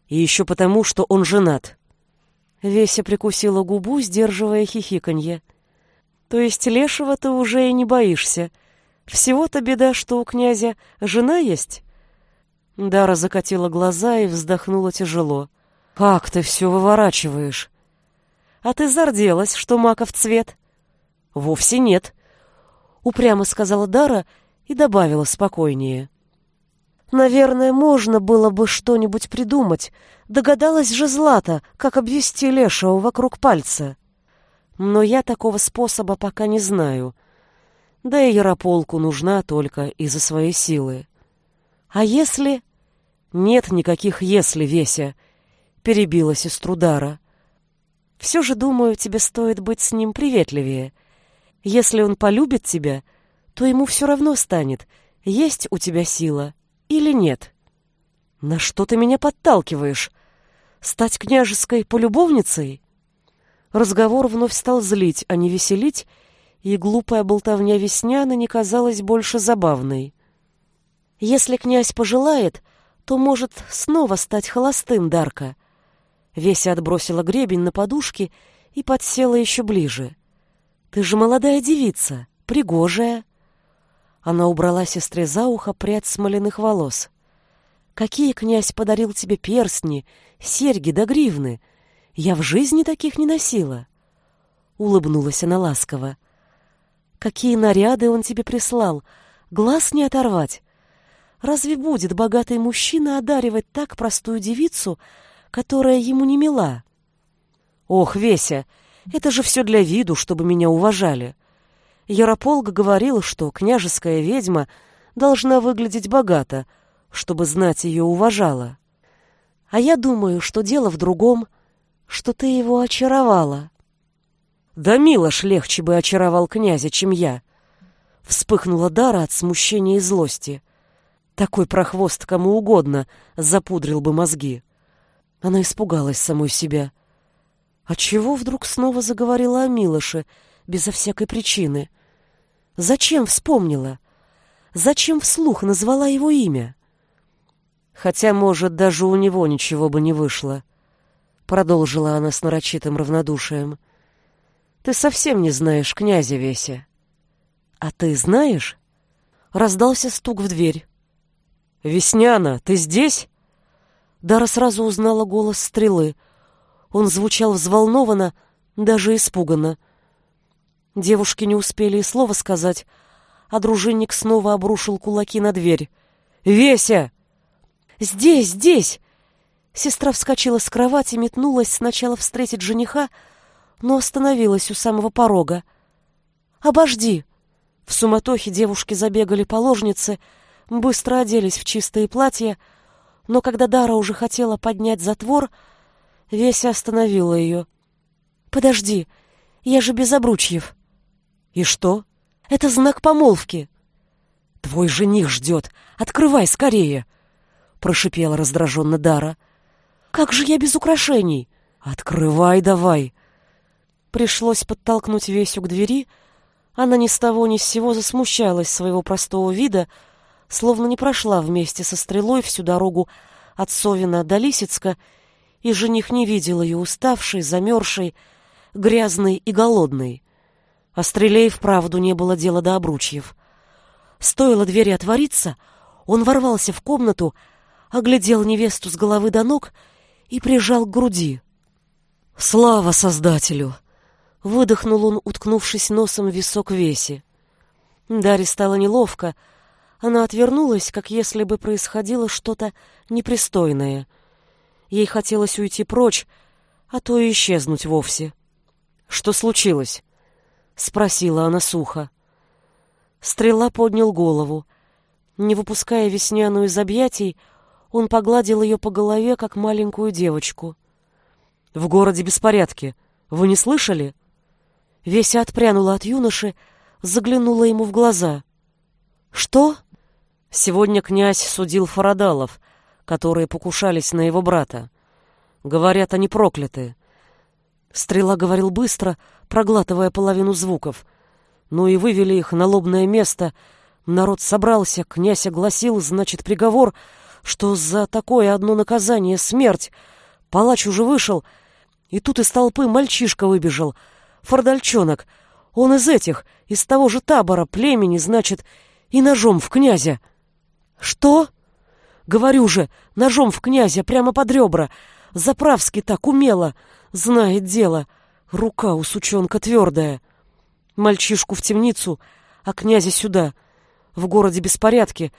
И еще потому, что он женат. Веся прикусила губу, сдерживая хихиканье. То есть лешего ты уже и не боишься. Всего-то беда, что у князя жена есть? Дара закатила глаза и вздохнула тяжело. Как ты все выворачиваешь? А ты зарделась, что маков цвет? Вовсе нет. Упрямо сказала Дара и добавила спокойнее. Наверное, можно было бы что-нибудь придумать. Догадалась же Злата, как обвести Лешего вокруг пальца. Но я такого способа пока не знаю. Да и Ярополку нужна только из-за своей силы. А если... Нет никаких «если», Веся, — перебила сестру Дара. Все же, думаю, тебе стоит быть с ним приветливее. Если он полюбит тебя, то ему все равно станет, есть у тебя сила или нет. На что ты меня подталкиваешь? Стать княжеской полюбовницей? Разговор вновь стал злить, а не веселить, и глупая болтовня Весняна не казалась больше забавной. Если князь пожелает, то может снова стать холостым, Дарка. Веся отбросила гребень на подушки и подсела еще ближе. Ты же молодая девица, пригожая. Она убрала сестре за ухо прядь смоляных волос. Какие князь подарил тебе перстни, серьги да гривны? Я в жизни таких не носила. Улыбнулась она ласково. Какие наряды он тебе прислал, глаз не оторвать. Разве будет богатый мужчина одаривать так простую девицу, которая ему не мила? Ох, Веся, это же все для виду, чтобы меня уважали. Ярополк говорил, что княжеская ведьма должна выглядеть богато, чтобы знать ее уважала. А я думаю, что дело в другом — что ты его очаровала. Да Милош легче бы очаровал князя, чем я. Вспыхнула Дара от смущения и злости. Такой прохвост кому угодно запудрил бы мозги. Она испугалась самой себя. А чего вдруг снова заговорила о Милоше, безо всякой причины? Зачем вспомнила? Зачем вслух назвала его имя? Хотя, может, даже у него ничего бы не вышло. — продолжила она с нарочитым равнодушием. Ты совсем не знаешь князя Веся. А ты знаешь? Раздался стук в дверь. Весняна, ты здесь? Дара сразу узнала голос стрелы. Он звучал взволнованно, даже испуганно. Девушки не успели и слова сказать, а дружинник снова обрушил кулаки на дверь. «Веся!» «Здесь, здесь!» Сестра вскочила с кровати, метнулась сначала встретить жениха, но остановилась у самого порога. «Обожди!» В суматохе девушки забегали по ложнице, быстро оделись в чистые платья, но когда Дара уже хотела поднять затвор, Веся остановила ее. «Подожди, я же без обручьев». «И что?» «Это знак помолвки». «Твой жених ждет. Открывай скорее!» Прошипела раздраженно Дара. Как же я без украшений? Открывай давай. Пришлось подтолкнуть Весю к двери. Она ни с того ни с сего засмущалась своего простого вида, словно не прошла вместе со стрелой всю дорогу от Совина до Лисицка, и жених не видел ее уставшей, замерзшей, грязной и голодной. А стреле и вправду не было дела до обручьев. Стоило двери отвориться, он ворвался в комнату, оглядел невесту с головы до ног и прижал к груди. «Слава Создателю!» — выдохнул он, уткнувшись носом в висок веси. Даре стало неловко. Она отвернулась, как если бы происходило что-то непристойное. Ей хотелось уйти прочь, а то и исчезнуть вовсе. «Что случилось?» — спросила она сухо. Стрела поднял голову. Не выпуская весняную из объятий, он погладил ее по голове, как маленькую девочку. «В городе беспорядки. Вы не слышали?» Веся отпрянула от юноши, заглянула ему в глаза. «Что?» Сегодня князь судил Фарадалов, которые покушались на его брата. Говорят, они прокляты. Стрела говорил быстро, проглатывая половину звуков. Ну и вывели их на лобное место. Народ собрался, князь огласил, значит, приговор, что за такое одно наказание — смерть. Палач уже вышел, и тут из толпы мальчишка выбежал. Фордальчонок. Он из этих, из того же табора, племени, значит, и ножом в князя. Что? Говорю же, ножом в князя, прямо под ребра. Заправский так умело, знает дело. Рука у сучонка твердая. Мальчишку в темницу, а князя сюда. В городе беспорядки.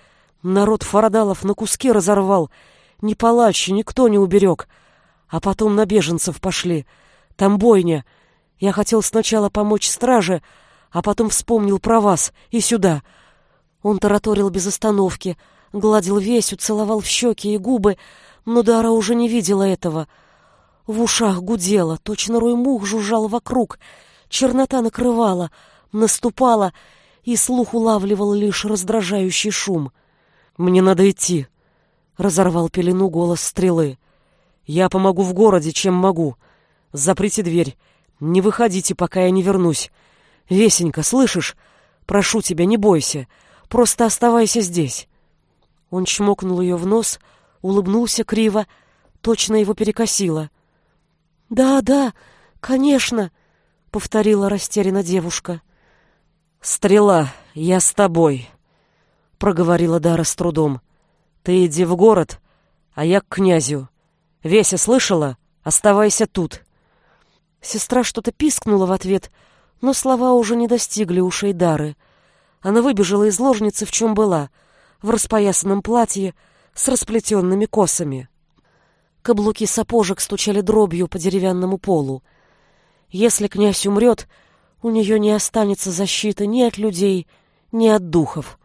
Народ Фарадалов на куски разорвал. Ни палач, никто не уберег. А потом на беженцев пошли. Там бойня. Я хотел сначала помочь страже, а потом вспомнил про вас и сюда. Он тараторил без остановки, гладил весь, целовал в щеки и губы, но Дара уже не видела этого. В ушах гудело, точно рой мух жужжал вокруг, чернота накрывала, наступала, и слух улавливал лишь раздражающий шум. «Мне надо идти», — разорвал пелену голос стрелы. «Я помогу в городе, чем могу. Заприте дверь. Не выходите, пока я не вернусь. Весенька, слышишь? Прошу тебя, не бойся. Просто оставайся здесь». Он чмокнул ее в нос, улыбнулся криво, точно его перекосило. «Да, да, конечно», — повторила растерянно девушка. «Стрела, я с тобой», — проговорила Дара с трудом. «Ты иди в город, а я к князю. Веся, слышала? Оставайся тут». Сестра что-то пискнула в ответ, но слова уже не достигли ушей Дары. Она выбежала из ложницы, в чем была, в распоясанном платье с расплетенными косами. Каблуки сапожек стучали дробью по деревянному полу. Если князь умрет, у нее не останется защиты ни от людей, ни от духов.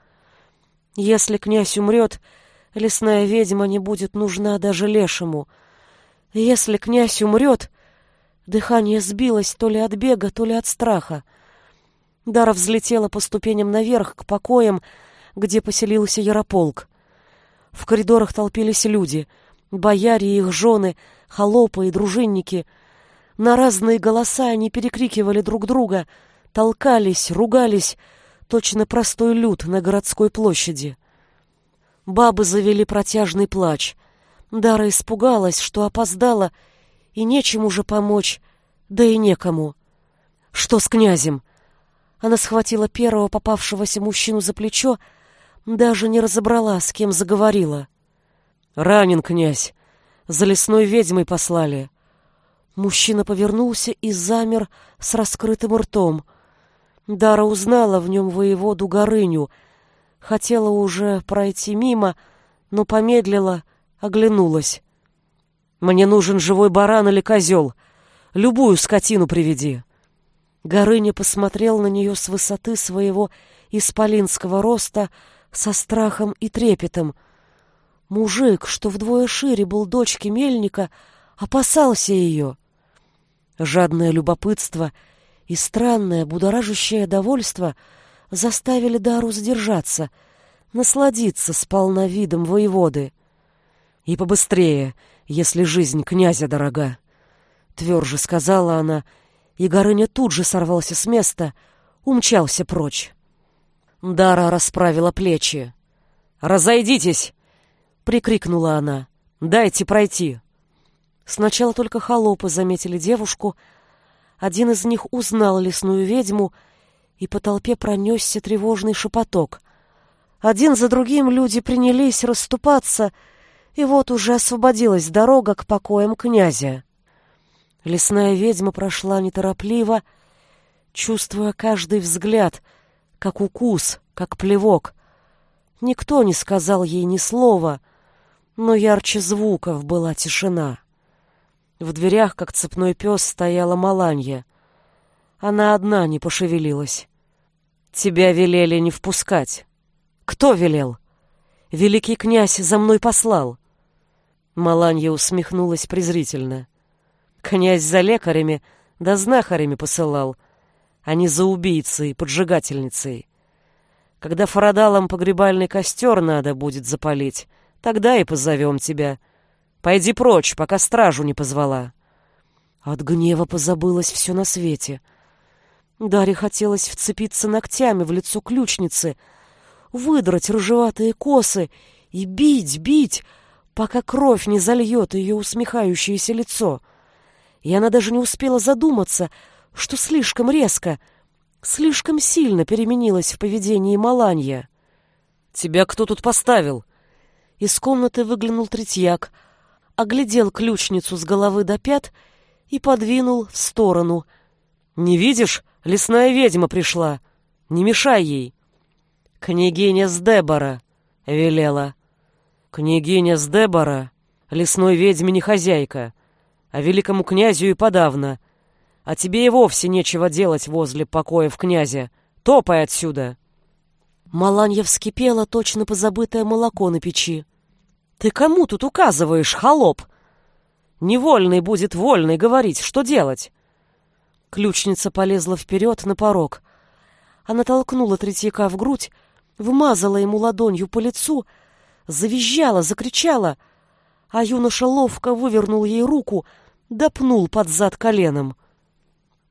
Если князь умрет, лесная ведьма не будет нужна даже лешему. Если князь умрет, Дыхание сбилось то ли от бега, то ли от страха. Дара взлетела по ступеням наверх, к покоям, где поселился Ярополк. В коридорах толпились люди, бояре и их жены, холопы и дружинники. На разные голоса они перекрикивали друг друга, толкались, ругались, точно простой люд на городской площади. Бабы завели протяжный плач. Дара испугалась, что опоздала, и нечем уже помочь, да и некому. Что с князем? Она схватила первого попавшегося мужчину за плечо, даже не разобрала, с кем заговорила. «Ранен князь. За лесной ведьмой послали». Мужчина повернулся и замер с раскрытым ртом. Дара узнала в нем воеводу Горыню. Хотела уже пройти мимо, но помедлила, оглянулась. Мне нужен живой баран или козел. Любую скотину приведи. Горыня посмотрел на нее с высоты своего исполинского роста со страхом и трепетом. Мужик, что вдвое шире был дочки мельника, опасался ее. Жадное любопытство и странное будоражащее довольство заставили Дару сдержаться, насладиться сполна видом воеводы. И побыстрее — если жизнь князя дорога. Тверже сказала она, и Горыня тут же сорвался с места, умчался прочь. Дара расправила плечи. «Разойдитесь!» — прикрикнула она. «Дайте пройти!» Сначала только холопы заметили девушку. Один из них узнал лесную ведьму, и по толпе пронесся тревожный шепоток. Один за другим люди принялись расступаться — и вот уже освободилась дорога к покоям князя. Лесная ведьма прошла неторопливо, чувствуя каждый взгляд, как укус, как плевок. Никто не сказал ей ни слова, но ярче звуков была тишина. В дверях, как цепной пес, стояла Маланья. Она одна не пошевелилась. «Тебя велели не впускать». «Кто велел?» «Великий князь за мной послал». Маланья усмехнулась презрительно. Князь за лекарями да знахарями посылал, а не за убийцей, поджигательницей. Когда фарадалам погребальный костер надо будет запалить, тогда и позовем тебя. Пойди прочь, пока стражу не позвала. От гнева позабылось все на свете. Даре хотелось вцепиться ногтями в лицо ключницы, выдрать рыжеватые косы и бить, бить, пока кровь не зальет ее усмехающееся лицо. И она даже не успела задуматься, что слишком резко, слишком сильно переменилась в поведении Маланья. «Тебя кто тут поставил?» Из комнаты выглянул третьяк, оглядел ключницу с головы до пят и подвинул в сторону. «Не видишь? Лесная ведьма пришла. Не мешай ей!» «Княгиня Сдебора!» — велела. «Княгиня Сдебора, лесной ведьме не хозяйка, а великому князю и подавно. А тебе и вовсе нечего делать возле покоев князя. Топай отсюда!» Маланья вскипела, точно позабытое молоко на печи. «Ты кому тут указываешь, холоп? Невольный будет вольный говорить, что делать!» Ключница полезла вперед на порог. Она толкнула Третьяка в грудь, вмазала ему ладонью по лицу — завизжала, закричала, а юноша ловко вывернул ей руку, допнул под зад коленом.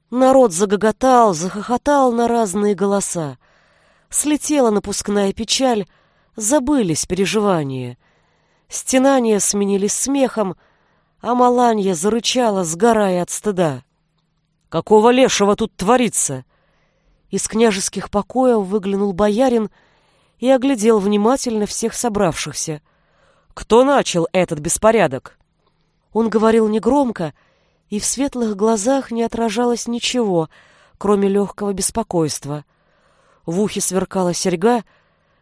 Народ загоготал, захохотал на разные голоса. Слетела напускная печаль, забылись переживания. Стенания сменились смехом, а Маланья зарычала, сгорая от стыда. «Какого лешего тут творится?» Из княжеских покоев выглянул боярин и оглядел внимательно всех собравшихся. «Кто начал этот беспорядок?» Он говорил негромко, и в светлых глазах не отражалось ничего, кроме легкого беспокойства. В ухе сверкала серьга,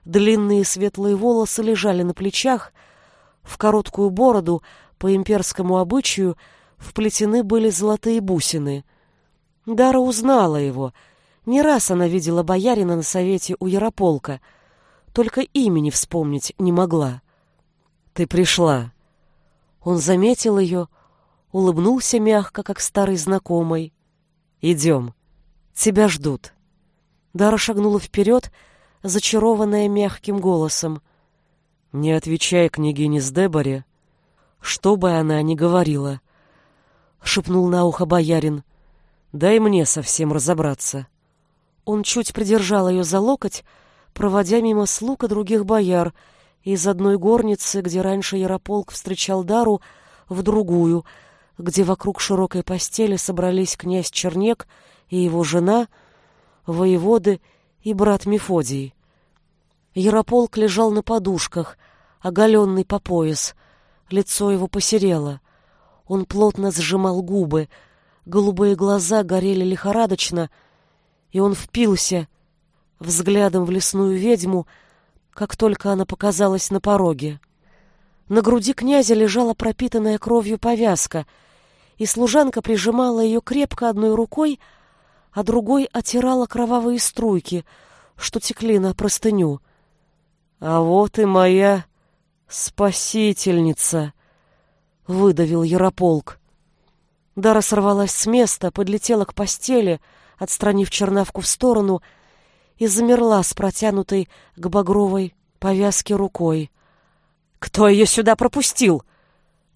длинные светлые волосы лежали на плечах, в короткую бороду, по имперскому обычаю, вплетены были золотые бусины. Дара узнала его. Не раз она видела боярина на совете у Ярополка — только имени вспомнить не могла. «Ты пришла». Он заметил ее, улыбнулся мягко, как старый знакомый. «Идем. Тебя ждут». Дара шагнула вперед, зачарованная мягким голосом. «Не отвечай княгине Сдеборе, что бы она ни говорила», — шепнул на ухо боярин. «Дай мне совсем разобраться». Он чуть придержал ее за локоть, проводя мимо слуг и других бояр, из одной горницы, где раньше Ярополк встречал Дару, в другую, где вокруг широкой постели собрались князь Чернек и его жена, воеводы и брат Мефодий. Ярополк лежал на подушках, оголенный по пояс, лицо его посерело. Он плотно сжимал губы, голубые глаза горели лихорадочно, и он впился — взглядом в лесную ведьму, как только она показалась на пороге. На груди князя лежала пропитанная кровью повязка, и служанка прижимала ее крепко одной рукой, а другой отирала кровавые струйки, что текли на простыню. «А вот и моя спасительница!» — выдавил Ярополк. Дара сорвалась с места, подлетела к постели, отстранив чернавку в сторону — и замерла с протянутой к багровой повязке рукой. «Кто ее сюда пропустил?»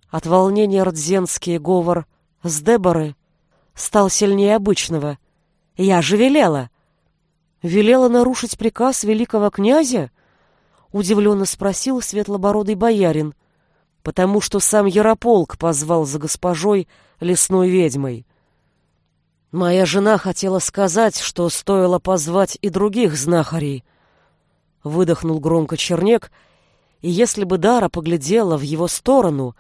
От волнения рдзенский говор с Деборы стал сильнее обычного. «Я же велела!» «Велела нарушить приказ великого князя?» Удивленно спросил светлобородый боярин. «Потому что сам Ярополк позвал за госпожой лесной ведьмой. Моя жена хотела сказать, что стоило позвать и других знахарей. Выдохнул громко чернек, и если бы Дара поглядела в его сторону,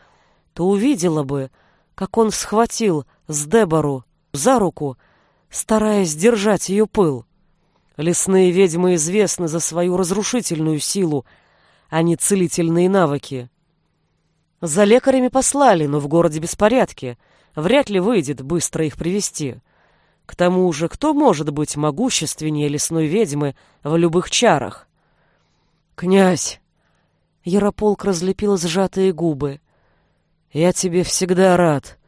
то увидела бы, как он схватил с Дебору за руку, стараясь держать ее пыл. Лесные ведьмы известны за свою разрушительную силу, а не целительные навыки. За лекарями послали, но в городе беспорядки. Вряд ли выйдет быстро их привести. К тому же, кто может быть могущественнее лесной ведьмы в любых чарах? «Князь!» Ярополк разлепил сжатые губы. «Я тебе всегда рад,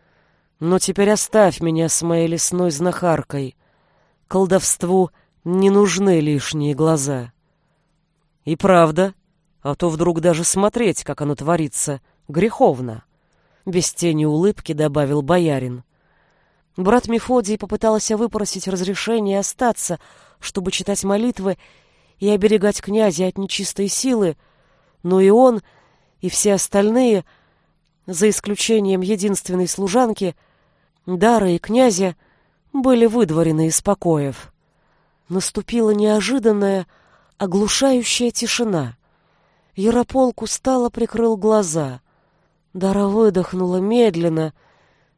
но теперь оставь меня с моей лесной знахаркой. Колдовству не нужны лишние глаза. И правда, а то вдруг даже смотреть, как оно творится, греховно. Без тени улыбки добавил боярин. Брат Мефодий попытался выпросить разрешение остаться, чтобы читать молитвы и оберегать князя от нечистой силы, но и он, и все остальные, за исключением единственной служанки, Дара и князя, были выдворены из покоев. Наступила неожиданная, оглушающая тишина. Ярополк устало прикрыл глаза. Дара выдохнула медленно,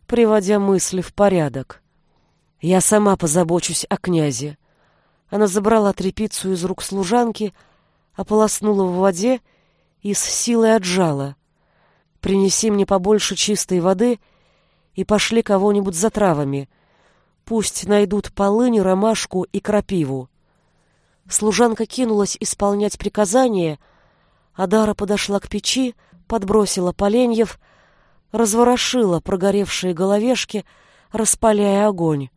приводя мысли в порядок. «Я сама позабочусь о князе». Она забрала тряпицу из рук служанки, ополоснула в воде и с силой отжала. «Принеси мне побольше чистой воды и пошли кого-нибудь за травами. Пусть найдут полынь, ромашку и крапиву». Служанка кинулась исполнять приказание, а Дара подошла к печи, подбросила поленьев, разворошила прогоревшие головешки, распаляя огонь.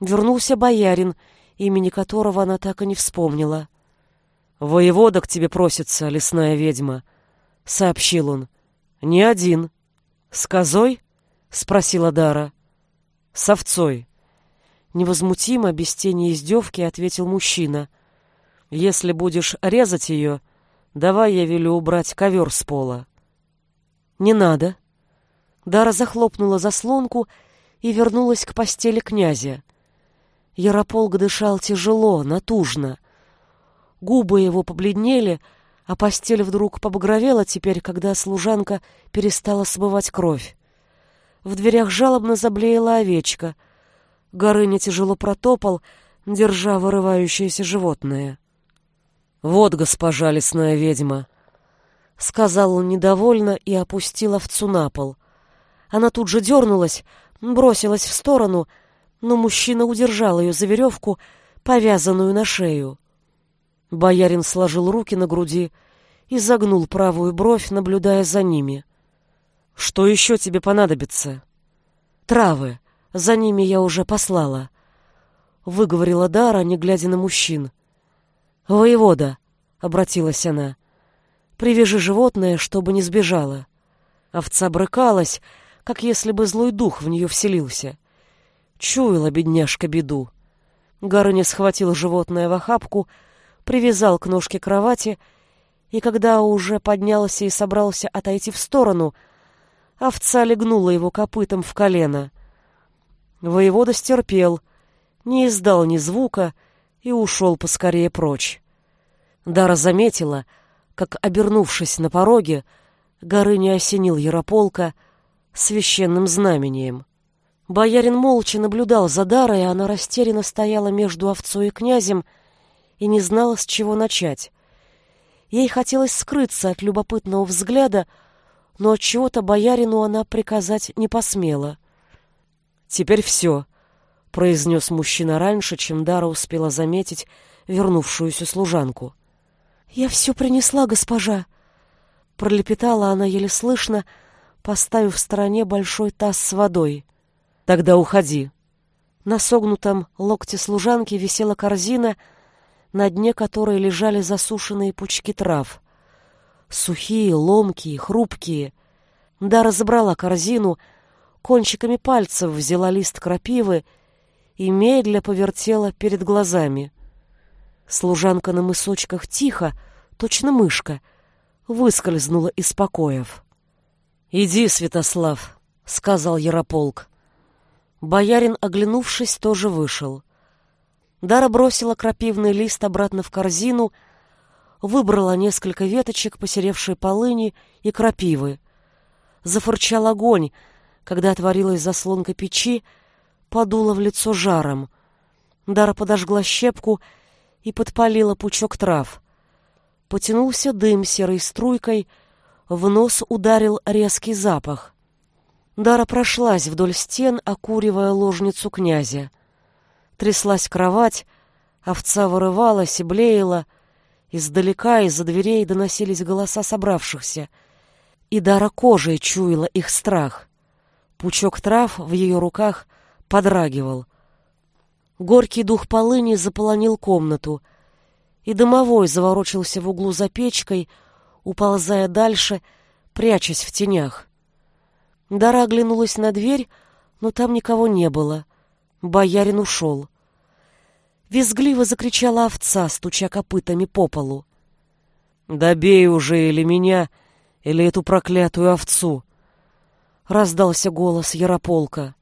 Вернулся боярин, имени которого она так и не вспомнила. «Воевода к тебе просится, лесная ведьма», — сообщил он. «Не один». «С козой?» — спросила Дара. «С овцой». Невозмутимо, без тени издевки, ответил мужчина. «Если будешь резать ее, давай я велю убрать ковер с пола». «Не надо». Дара захлопнула заслонку и вернулась к постели князя. Ярополк дышал тяжело, натужно. Губы его побледнели, а постель вдруг побагровела теперь, когда служанка перестала смывать кровь. В дверях жалобно заблеяла овечка. Горыня тяжело протопал, держа вырывающееся животное. «Вот, госпожа лесная ведьма!» — сказал он недовольно и опустил овцу на пол. Она тут же дернулась, бросилась в сторону, но мужчина удержал ее за веревку, повязанную на шею. Боярин сложил руки на груди и загнул правую бровь, наблюдая за ними. «Что еще тебе понадобится?» «Травы. За ними я уже послала», — выговорила Дара, не глядя на мужчин. «Воевода», — обратилась она, — «привяжи животное, чтобы не сбежало». Овца брыкалась, как если бы злой дух в нее вселился. Чуяла бедняжка беду. Горыня схватил животное в охапку, привязал к ножке кровати, и когда уже поднялся и собрался отойти в сторону, овца легнула его копытом в колено. Воевода стерпел, не издал ни звука и ушел поскорее прочь. Дара заметила, как, обернувшись на пороге, Горыня осенил Ярополка священным знамением. Боярин молча наблюдал за Дарой, и она растерянно стояла между овцой и князем и не знала, с чего начать. Ей хотелось скрыться от любопытного взгляда, но от чего-то боярину она приказать не посмела. «Теперь все», — произнес мужчина раньше, чем Дара успела заметить вернувшуюся служанку. «Я все принесла, госпожа», — пролепетала она еле слышно, поставив в стороне большой таз с водой. Тогда уходи. На согнутом локте служанки висела корзина, на дне которой лежали засушенные пучки трав. Сухие, ломкие, хрупкие. Да разобрала корзину, кончиками пальцев взяла лист крапивы и медля повертела перед глазами. Служанка на мысочках тихо, точно мышка, выскользнула из покоев. «Иди, Святослав», — сказал Ярополк. Боярин, оглянувшись, тоже вышел. Дара бросила крапивный лист обратно в корзину, выбрала несколько веточек посеревшей полыни и крапивы. Зафырчал огонь, когда отворилась заслонка печи, подуло в лицо жаром. Дара подожгла щепку и подпалила пучок трав. Потянулся дым серой струйкой, в нос ударил резкий запах. Дара прошлась вдоль стен, окуривая ложницу князя. Тряслась кровать, овца вырывалась и блеяла. Издалека из-за дверей доносились голоса собравшихся, и Дара кожей чуяла их страх. Пучок трав в ее руках подрагивал. Горький дух полыни заполонил комнату, и дымовой заворочился в углу за печкой, уползая дальше, прячась в тенях. Дара оглянулась на дверь, но там никого не было. Боярин ушел. Визгливо закричала овца, стуча копытами по полу. «Добей уже или меня, или эту проклятую овцу!» Раздался голос Ярополка.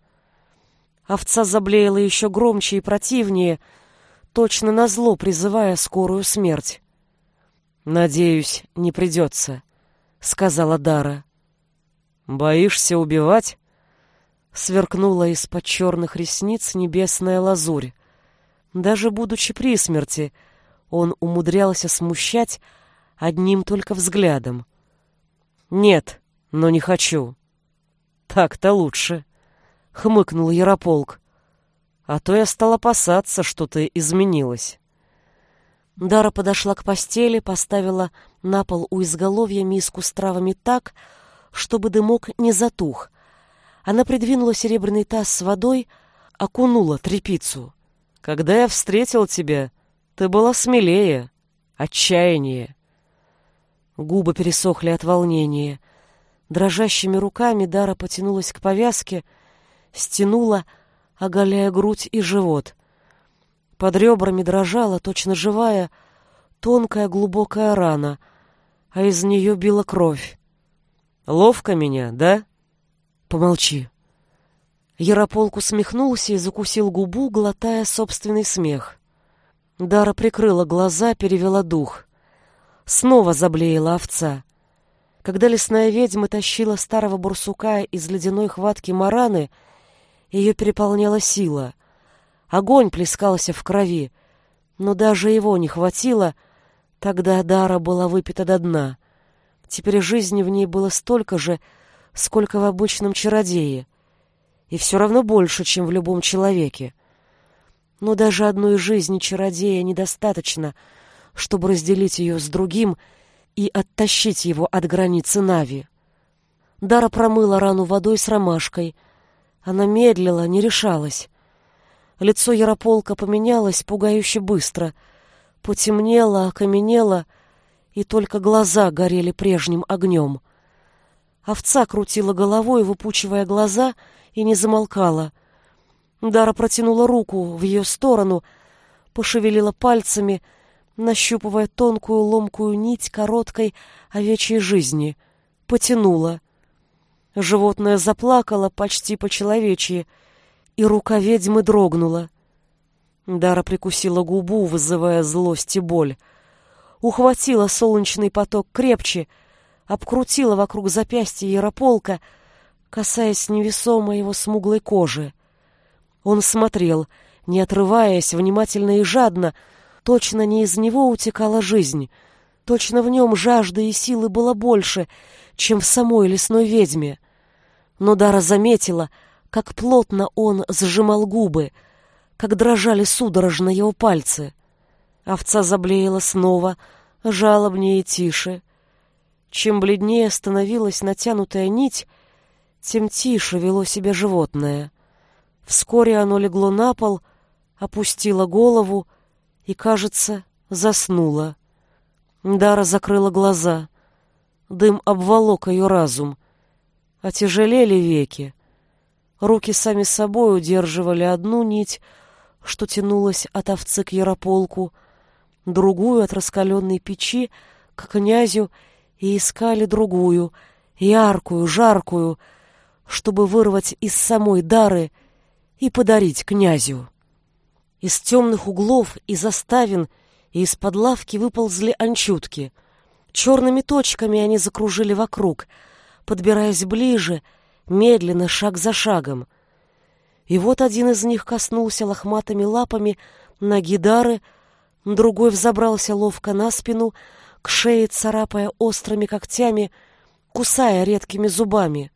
Овца заблеяла еще громче и противнее, точно назло призывая скорую смерть. «Надеюсь, не придется», — сказала Дара. «Боишься убивать?» Сверкнула из-под черных ресниц небесная лазурь. Даже будучи при смерти, он умудрялся смущать одним только взглядом. «Нет, но не хочу». «Так-то лучше», — хмыкнул Ярополк. «А то я стал опасаться, что ты изменилась». Дара подошла к постели, поставила на пол у изголовья миску с травами так, чтобы дымок не затух. Она придвинула серебряный таз с водой, окунула трепицу. «Когда я встретил тебя, ты была смелее, отчаяние». Губы пересохли от волнения. Дрожащими руками Дара потянулась к повязке, стянула, оголяя грудь и живот. Под ребрами дрожала, точно живая, тонкая глубокая рана, а из нее била кровь. «Ловко меня, да?» «Помолчи». Ярополк усмехнулся и закусил губу, глотая собственный смех. Дара прикрыла глаза, перевела дух. Снова заблеяла овца. Когда лесная ведьма тащила старого бурсука из ледяной хватки мараны, ее переполняла сила. Огонь плескался в крови, но даже его не хватило, тогда Дара была выпита до дна. Теперь жизни в ней было столько же, сколько в обычном чародее, и все равно больше, чем в любом человеке. Но даже одной жизни чародея недостаточно, чтобы разделить ее с другим — и оттащить его от границы Нави. Дара промыла рану водой с ромашкой. Она медлила, не решалась. Лицо Ярополка поменялось пугающе быстро. Потемнело, окаменело, и только глаза горели прежним огнем. Овца крутила головой, выпучивая глаза, и не замолкала. Дара протянула руку в ее сторону, пошевелила пальцами — нащупывая тонкую ломкую нить короткой овечьей жизни. Потянула. Животное заплакало почти по-человечьи, и рука ведьмы дрогнула. Дара прикусила губу, вызывая злость и боль. Ухватила солнечный поток крепче, обкрутила вокруг запястья Ярополка, касаясь невесомо его смуглой кожи. Он смотрел, не отрываясь, внимательно и жадно, Точно не из него утекала жизнь. Точно в нем жажды и силы было больше, чем в самой лесной ведьме. Но Дара заметила, как плотно он сжимал губы, как дрожали судорожно его пальцы. Овца заблеяла снова, жалобнее и тише. Чем бледнее становилась натянутая нить, тем тише вело себя животное. Вскоре оно легло на пол, опустило голову, и, кажется, заснула. Дара закрыла глаза. Дым обволок ее разум. Отяжелели веки. Руки сами собой удерживали одну нить, что тянулась от овцы к ярополку, другую от раскаленной печи к князю и искали другую, яркую, жаркую, чтобы вырвать из самой дары и подарить князю. Из темных углов, из оставин и из-под лавки выползли анчутки. Черными точками они закружили вокруг, подбираясь ближе, медленно, шаг за шагом. И вот один из них коснулся лохматыми лапами ноги Дары, другой взобрался ловко на спину, к шее царапая острыми когтями, кусая редкими зубами.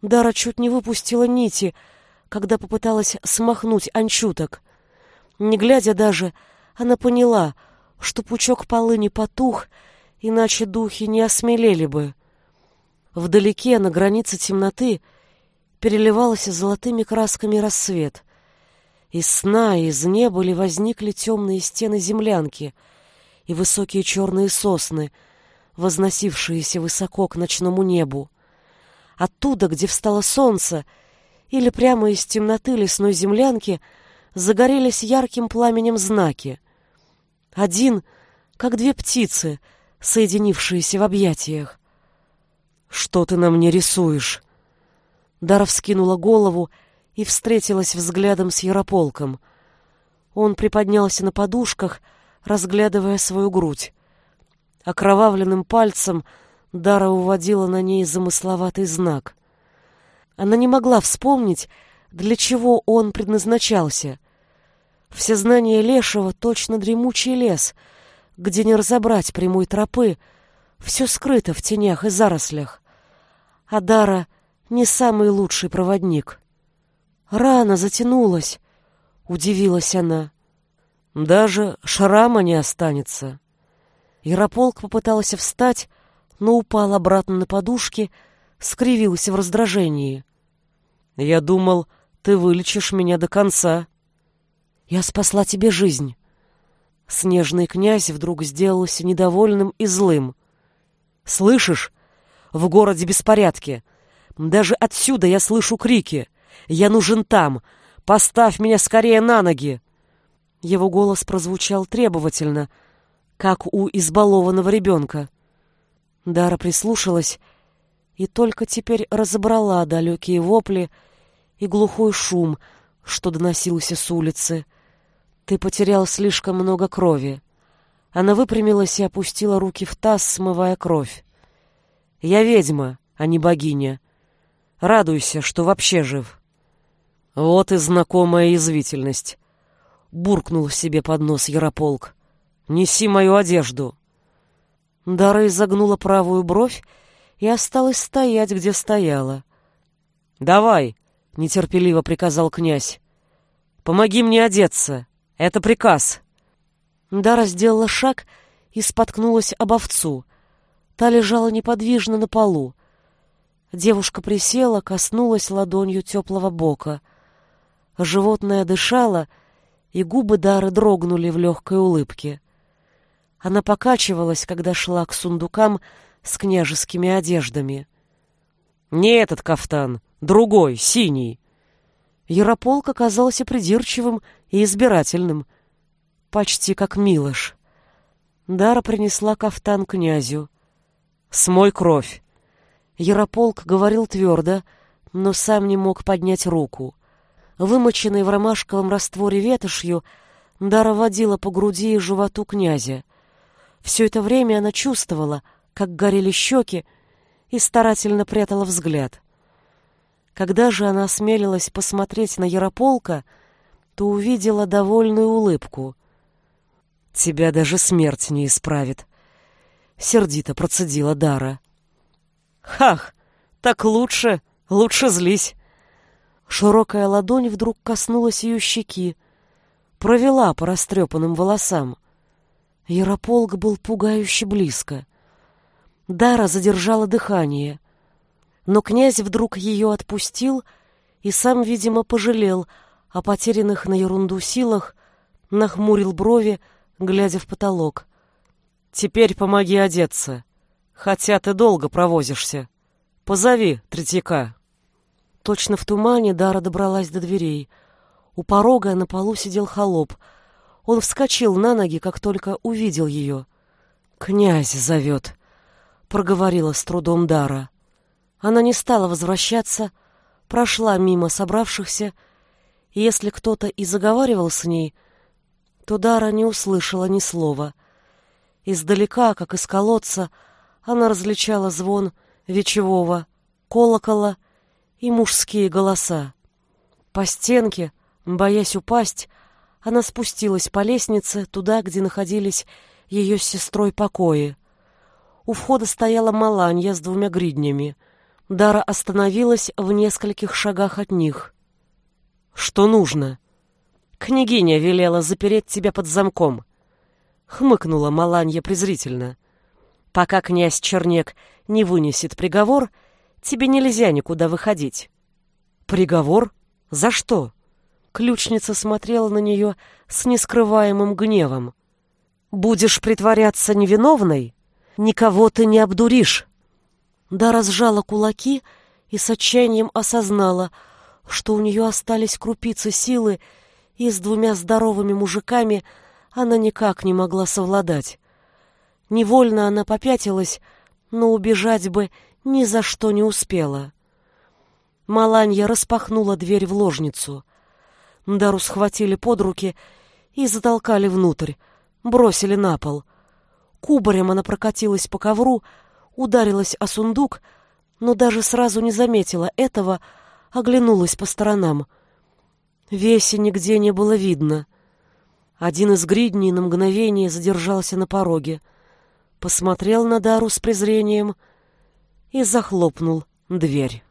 Дара чуть не выпустила нити, когда попыталась смахнуть анчуток. Не глядя даже, она поняла, что пучок полыни потух, иначе духи не осмелели бы. Вдалеке, на границе темноты, переливался золотыми красками рассвет. Из сна и из неба ли возникли темные стены землянки и высокие черные сосны, возносившиеся высоко к ночному небу. Оттуда, где встало солнце, или прямо из темноты лесной землянки загорелись ярким пламенем знаки. Один, как две птицы, соединившиеся в объятиях. «Что ты на мне рисуешь?» Дара вскинула голову и встретилась взглядом с Ярополком. Он приподнялся на подушках, разглядывая свою грудь. Окровавленным пальцем Дара уводила на ней замысловатый знак. Она не могла вспомнить, для чего он предназначался. Все знания Лешего точно дремучий лес, где не разобрать прямой тропы, все скрыто в тенях и зарослях. А Дара не самый лучший проводник. Рана затянулась, удивилась она. Даже шрама не останется. Ярополк попытался встать, но упал обратно на подушки, скривился в раздражении. «Я думал, ты вылечишь меня до конца». «Я спасла тебе жизнь». Снежный князь вдруг сделался недовольным и злым. «Слышишь? В городе беспорядки. Даже отсюда я слышу крики. Я нужен там. Поставь меня скорее на ноги!» Его голос прозвучал требовательно, как у избалованного ребенка. Дара прислушалась и только теперь разобрала далекие вопли и глухой шум, что доносился с улицы. «Ты потерял слишком много крови». Она выпрямилась и опустила руки в таз, смывая кровь. «Я ведьма, а не богиня. Радуйся, что вообще жив». Вот и знакомая язвительность. Буркнул себе под нос Ярополк. «Неси мою одежду». Дара изогнула правую бровь и осталась стоять, где стояла. «Давай!» — нетерпеливо приказал князь. «Помоги мне одеться. Это приказ». Дара сделала шаг и споткнулась об овцу. Та лежала неподвижно на полу. Девушка присела, коснулась ладонью теплого бока — Животное дышало, и губы Дары дрогнули в легкой улыбке. Она покачивалась, когда шла к сундукам с княжескими одеждами. «Не этот кафтан, другой, синий». Ярополк оказался придирчивым и избирательным, почти как Милош. Дара принесла кафтан князю. «Смой кровь!» Ярополк говорил твердо, но сам не мог поднять руку. Вымоченной в ромашковом растворе ветошью, Дара водила по груди и животу князя. Все это время она чувствовала, как горели щеки, и старательно прятала взгляд. Когда же она осмелилась посмотреть на Ярополка, то увидела довольную улыбку. «Тебя даже смерть не исправит», — сердито процедила Дара. «Хах, так лучше, лучше злись. Широкая ладонь вдруг коснулась ее щеки, провела по растрепанным волосам. Ярополк был пугающе близко. Дара задержала дыхание. Но князь вдруг ее отпустил и сам, видимо, пожалел о потерянных на ерунду силах, нахмурил брови, глядя в потолок. «Теперь помоги одеться, хотя ты долго провозишься. Позови Третьяка». Точно в тумане Дара добралась до дверей. У порога на полу сидел холоп. Он вскочил на ноги, как только увидел ее. «Князь зовет», — проговорила с трудом Дара. Она не стала возвращаться, прошла мимо собравшихся, и если кто-то и заговаривал с ней, то Дара не услышала ни слова. Издалека, как из колодца, она различала звон вечевого колокола и мужские голоса. По стенке, боясь упасть, она спустилась по лестнице туда, где находились ее с сестрой покои. У входа стояла Маланья с двумя гриднями. Дара остановилась в нескольких шагах от них. «Что нужно?» «Княгиня велела запереть тебя под замком», — хмыкнула Маланья презрительно. «Пока князь Чернек не вынесет приговор, — Тебе нельзя никуда выходить. Приговор? За что? Ключница смотрела на нее с нескрываемым гневом. «Будешь притворяться невиновной? Никого ты не обдуришь!» Дара сжала кулаки и с отчаянием осознала, что у нее остались крупицы силы, и с двумя здоровыми мужиками она никак не могла совладать. Невольно она попятилась, но убежать бы ни за что не успела. Маланья распахнула дверь в ложницу. Дару схватили под руки и затолкали внутрь, бросили на пол. Кубарем она прокатилась по ковру, ударилась о сундук, но даже сразу не заметила этого, оглянулась по сторонам. Веси нигде не было видно. Один из гридней на мгновение задержался на пороге, посмотрел на Дару с презрением и захлопнул дверь.